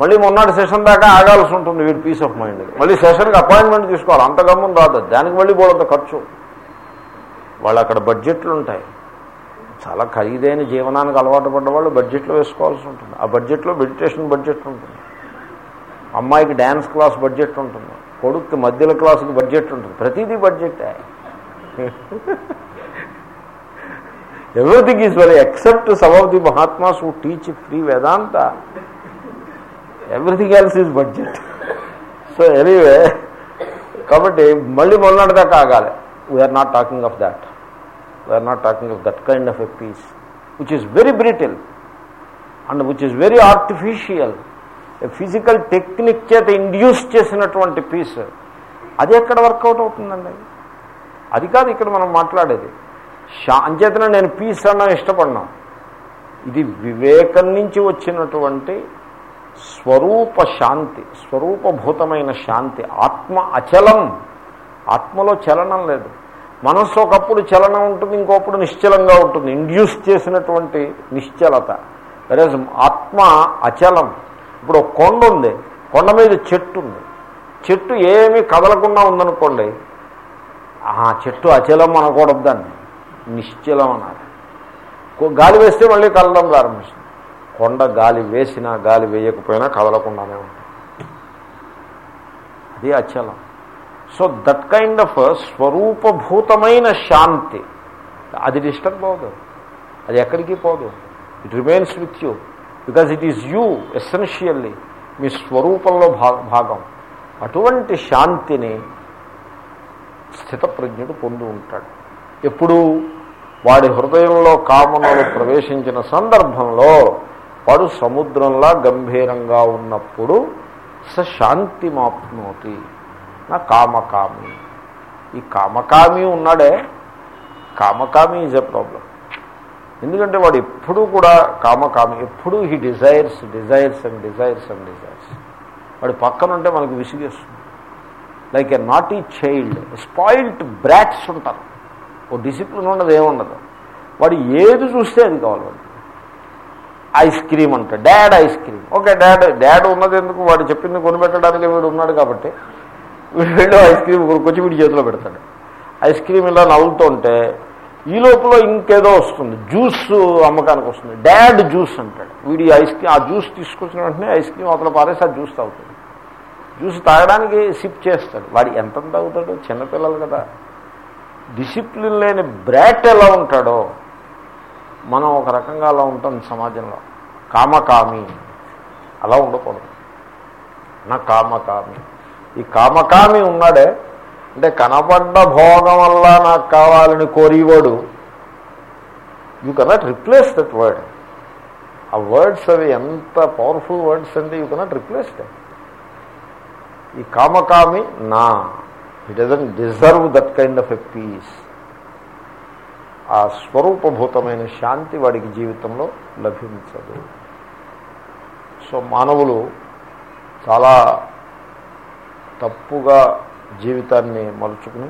మళ్ళీ మొన్నటి సెషన్ దాకా ఆగాల్సి ఉంటుంది వీడి పీస్ ఆఫ్ మైండ్. మళ్ళీ సెషన్కి అపాయింట్మెంట్ తీసుకోవాలి. అంత గమ్మం రాదు. దానికి మళ్ళీ పోవడంత ఖర్చు. వాళ్ళు అక్కడ బడ్జెట్లు ఉంటాయి. చాలా ఖరీదైన జీవనానికి అలవాటు పడ్డ వాళ్ళు బడ్జెట్లో వేసుకోవాల్సి ఉంటుంది. ఆ బడ్జెట్లో మెడిటేషన్ బడ్జెట్ ఉంటుంది. అమ్మాయికి డ్యాన్స్ క్లాస్ బడ్జెట్ ఉంటుంది. కొడుక్కి మధ్యలో క్లాసుకి బడ్జెట్ ఉంటుంది. ప్రతిదీ budget. Everything is very except some of the mahatmas who teach free Vedanta everything else is budget so anyway కాబట్టి మళ్ళీ మొన్నటిదాకా ఆగాలి. We're not talking of that we're not talking of that kind of a peace which is very brittle and which is very artificial physical technique చేత induce చేసినటువంటి peace అది ఎక్కడ work out అవుతుందండి? అది కాదు ఇక్కడ మనం మాట్లాడేది. శా అంచేతనే నేను పీస్ అన్నా ఇష్టపడినా. ఇది వివేకం నుంచి వచ్చినటువంటి స్వరూప శాంతి స్వరూపభూతమైన శాంతి ఆత్మ అచలం. ఆత్మలో చలనం లేదు. మనస్సు ఒకప్పుడు చలనం ఉంటుంది ఇంకోప్పుడు నిశ్చలంగా ఉంటుంది. ఇండ్యూస్ చేసినటువంటి నిశ్చలత. వెరజ్ ఆత్మ అచలం. ఇప్పుడు ఒక కొండ ఉంది. కొండ మీద చెట్టు ఉంది. చెట్టు ఏమీ కదలకుండా ఉందనుకోండి ఆ చెట్టు అచలం అనకూడదు దాన్ని. నిశ్చలం అన్నారు గాలి వేస్తే మళ్ళీ కదలడం ప్రారంభిస్తుంది. కొండ గాలి వేసినా గాలి వేయకపోయినా కదలకుండానే ఉంటుంది. అది అచలం. సో దట్ కైండ్ ఆఫ్ స్వరూపభూతమైన శాంతి. అది డిస్టర్బ్ అవ్వదు. అది ఎక్కడికి పోదు. It remains with you because it is you essentially మీ స్వరూపంలో భాగం. అటువంటి శాంతిని స్థితప్రజ్ఞుడు పొంది ఉంటాడు. ఎప్పుడు వాడి హృదయంలో కామనలు ప్రవేశించిన సందర్భంలో వాడు సముద్రంలా గంభీరంగా ఉన్నప్పుడు స శాంతి మాప్నోతి నా కామకామి. ఈ కామకామి ఉన్నాడే కామకామి ఈజ్ ఎ ప్రాబ్లం ఎందుకంటే వాడు ఎప్పుడూ కూడా కామకామి ఎప్పుడూ he desires desires and desires and desires వాడు పక్కన ఉంటే మనకు విసిగేస్తుంది. Like a naughty child spoiled brats ఉంటారు. ఓ డిసిప్లిన్ ఉండదు ఏముండదు. వాడు ఏది చూస్తే అది కావాలి వాడు ఐస్ క్రీమ్ అంట dad ice cream okay dad dad ఉన్నది ఎందుకు? వాడు చెప్పింది కొనిపెట్టడానికి వీడు ఉన్నాడు కాబట్టి. వీడు వెళ్ళి ఐస్ క్రీమ్ కొనుక్కొచ్చి వీడి చేతిలో పెడతాడు. ఐస్ క్రీమ్ ఇలా నవ్వుతుంటే ఈ లోపల ఇంకేదో వస్తుంది. జ్యూస్ అమ్మకానికి వస్తుంది. డాడ్ జ్యూస్ అంటాడు. వీడి ఐస్ క్రీమ్ ఆ జ్యూస్ తీసుకొచ్చిన వెంటనే ఐస్ క్రీమ్ అవతల పారేసి ఆ జ్యూస్ తాగుతాడు. జ్యూస్ తాగడానికి సిప్ చేస్తాడు. వాడు ఎంత తాగుతాడు? చిన్నపిల్లలు కదా. డిసిప్లిన్ లేని బ్రాట్ ఎలా ఉంటాడో మనం ఒక రకంగా అలా ఉంటాం సమాజంలో. కామకామి. అలా ఉండకూడదు. నా కామకామి. ఈ కామకామి ఉన్నాడే అంటే కనపడ్డ భోగం వల్ల నాకు కావాలని కోరివాడు. You cannot replace that word ఆ వర్డ్స్ అవి ఎంత పవర్ఫుల్ వర్డ్స్ అంటే యూ కెనాట్ రిప్లేస్ దట్ ఈ కామకామి నా. It doesn't deserve that kind of a peace ఆ స్వరూపభూతమైన శాంతి వాడికి జీవితంలో లభించదు. సో మానవులు చాలా తప్పుగా జీవితాన్ని మలుచుకుని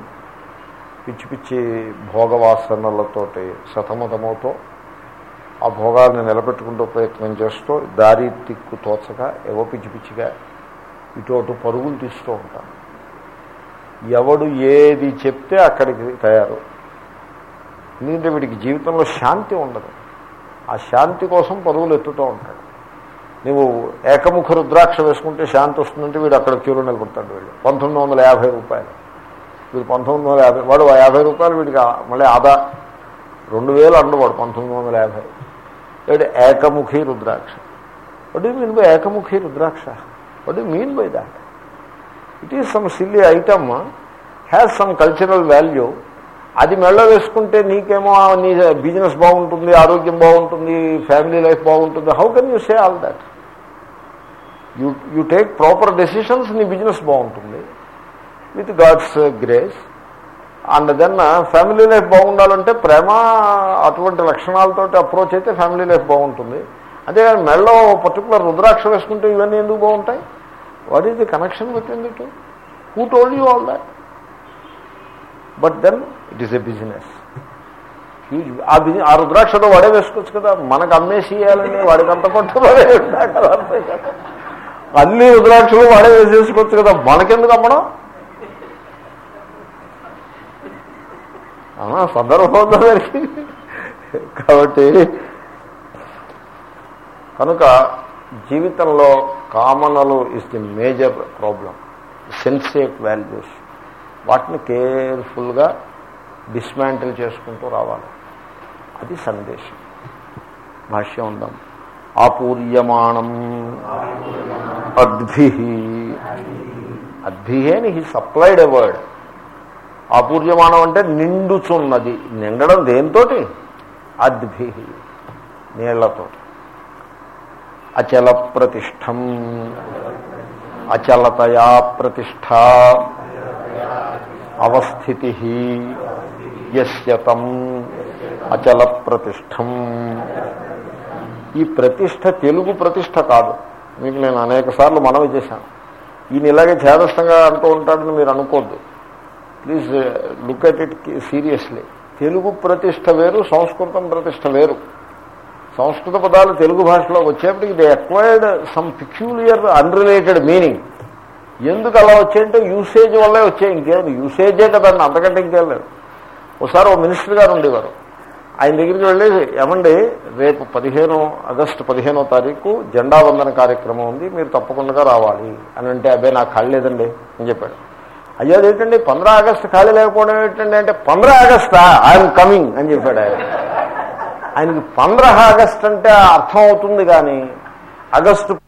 పిచ్చి పిచ్చి భోగవాసనలతోటి సతమతమవుతో ఆ భోగాల్ని నిలబెట్టుకుంటూ ప్రయత్నం చేస్తూ దారి తిక్కు తోచక ఏవో పిచ్చి పిచ్చిగా ఇటు అటు పరుగులు తీస్తూ ఉంటాను ఎవడు ఏది చెప్తే అక్కడికి తయారు. ఎందుకంటే వీడికి జీవితంలో శాంతి ఉండదు. ఆ శాంతి కోసం పరుగులు ఎత్తుతూ ఉంటాడు. నువ్వు ఏకముఖ రుద్రాక్ష వేసుకుంటే శాంతి వస్తుందంటే వీడు అక్కడ క్యూలో నిలబడతాడు వీళ్ళు పంతొమ్మిది వందల యాభై రూపాయలు. వీడు పంతొమ్మిది వందల యాభై వాడు యాభై రూపాయలు వీడికి మళ్ళీ ఆదా. రెండు వేలు అండవాడు పంతొమ్మిది వందల యాభై. వీడు ఏకముఖి రుద్రాక్ష. వడ్ మీన్ బై ఏకముఖి రుద్రాక్ష? What mean by that it is some silly item has some cultural value అది మెళ్ళ వేసుకుంటే నీకేమో నీ బిజినెస్ బాగుంటుంది ఆరోగ్యం బాగుంటుంది ఫ్యామిలీ లైఫ్ బాగుంటుంది. How can you say all that you you take proper decisions నీ బిజినెస్ బాగుంటుంది. With God's grace. And then family life బాగుండాలంటే ప్రేమ అటువంటి లక్షణాలతో అప్రోచ్ అయితే ఫ్యామిలీ లైఫ్ బాగుంటుంది. అంతేగాని మెడలో పర్టికులర్ రుద్రాక్ష వేసుకుంటే ఇవన్నీ ఎందుకు బాగుంటాయి? What is the connection between the two? Who told you all that? But then it is a business. Huge ఆ బిజి ఆ రుద్రాక్షతో వాడే వేసుకోవచ్చు కదా. మనకు అమ్మేసి ఇవ్వాలని వాడికి అంత పట్టు అన్ని రుద్రాక్షలు వాడే వేసేసుకోవచ్చు కదా. మనకెందుకు అమ్మడం? సందర్భం ఉందా దానికి? కాబట్టి కనుక జీవితంలో కామనలు is the major problem sensate values వాటిని కేర్ఫుల్గా డిస్మాంటిల్ చేసుకుంటూ రావాలి. అది సందేశం. భాష్యం ఉందాం. ఆపూర్యమాణం. అద్భి. అద్భి అని హీ సప్లైడ్ ఎ వర్డ్. ఆపూర్యమాణం అంటే నిండుచున్నది. నిండడం దేంతోటి అద్భి నీళ్ళతో అచల ప్రతిష్టం అచలతయా ప్రతిష్ట. అవస్థితి. యస్యతం. అచల ప్రతిష్టం ఈ ప్రతిష్ట తెలుగు ప్రతిష్ట కాదు. మీకు నేను అనేక సార్లు మనవి చేశాను. ఈయన ఇలాగే ఛేదస్థంగా అంటూ ఉంటాడని మీరు అనుకోద్దు. Please look at it seriously Telugu ప్రతిష్ట వేరు సంస్కృతం ప్రతిష్ట వేరు. సంస్కృత పదాలు తెలుగు భాషలో వచ్చేప్పటికి they acquired some peculiar unrelated meaning ఎందుకు అలా వచ్చాయంటే యూసేజ్ వల్లే వచ్చాయి. ఇంకేం యూసేజే కదండి అంతకంటే ఇంకేం లేదు. ఒకసారి ఓ మినిస్టర్ గారు ఉండేవారు. ఆయన దగ్గరికి వెళ్ళి ఏమండి రేపు పదిహేను ఆగస్టు పదిహేనో తారీఖు జెండా వందన కార్యక్రమం ఉంది మీరు తప్పకుండా రావాలి. అని అంటే అబ్బాయి నాకు ఖాళీ లేదండి. అని చెప్పాడు. అయ్యో అదేంటండి? పంద్రా ఆగస్టు ఖాళీ లేకపోవడం ఏంటండి అంటే పంద్రా ఆగస్టా? I'm coming. అని చెప్పాడు ఆయన. ఆయనకి పంద్రహ ఆగస్ట్ అంటే అర్థం అవుతుంది కానీ ఆగస్టు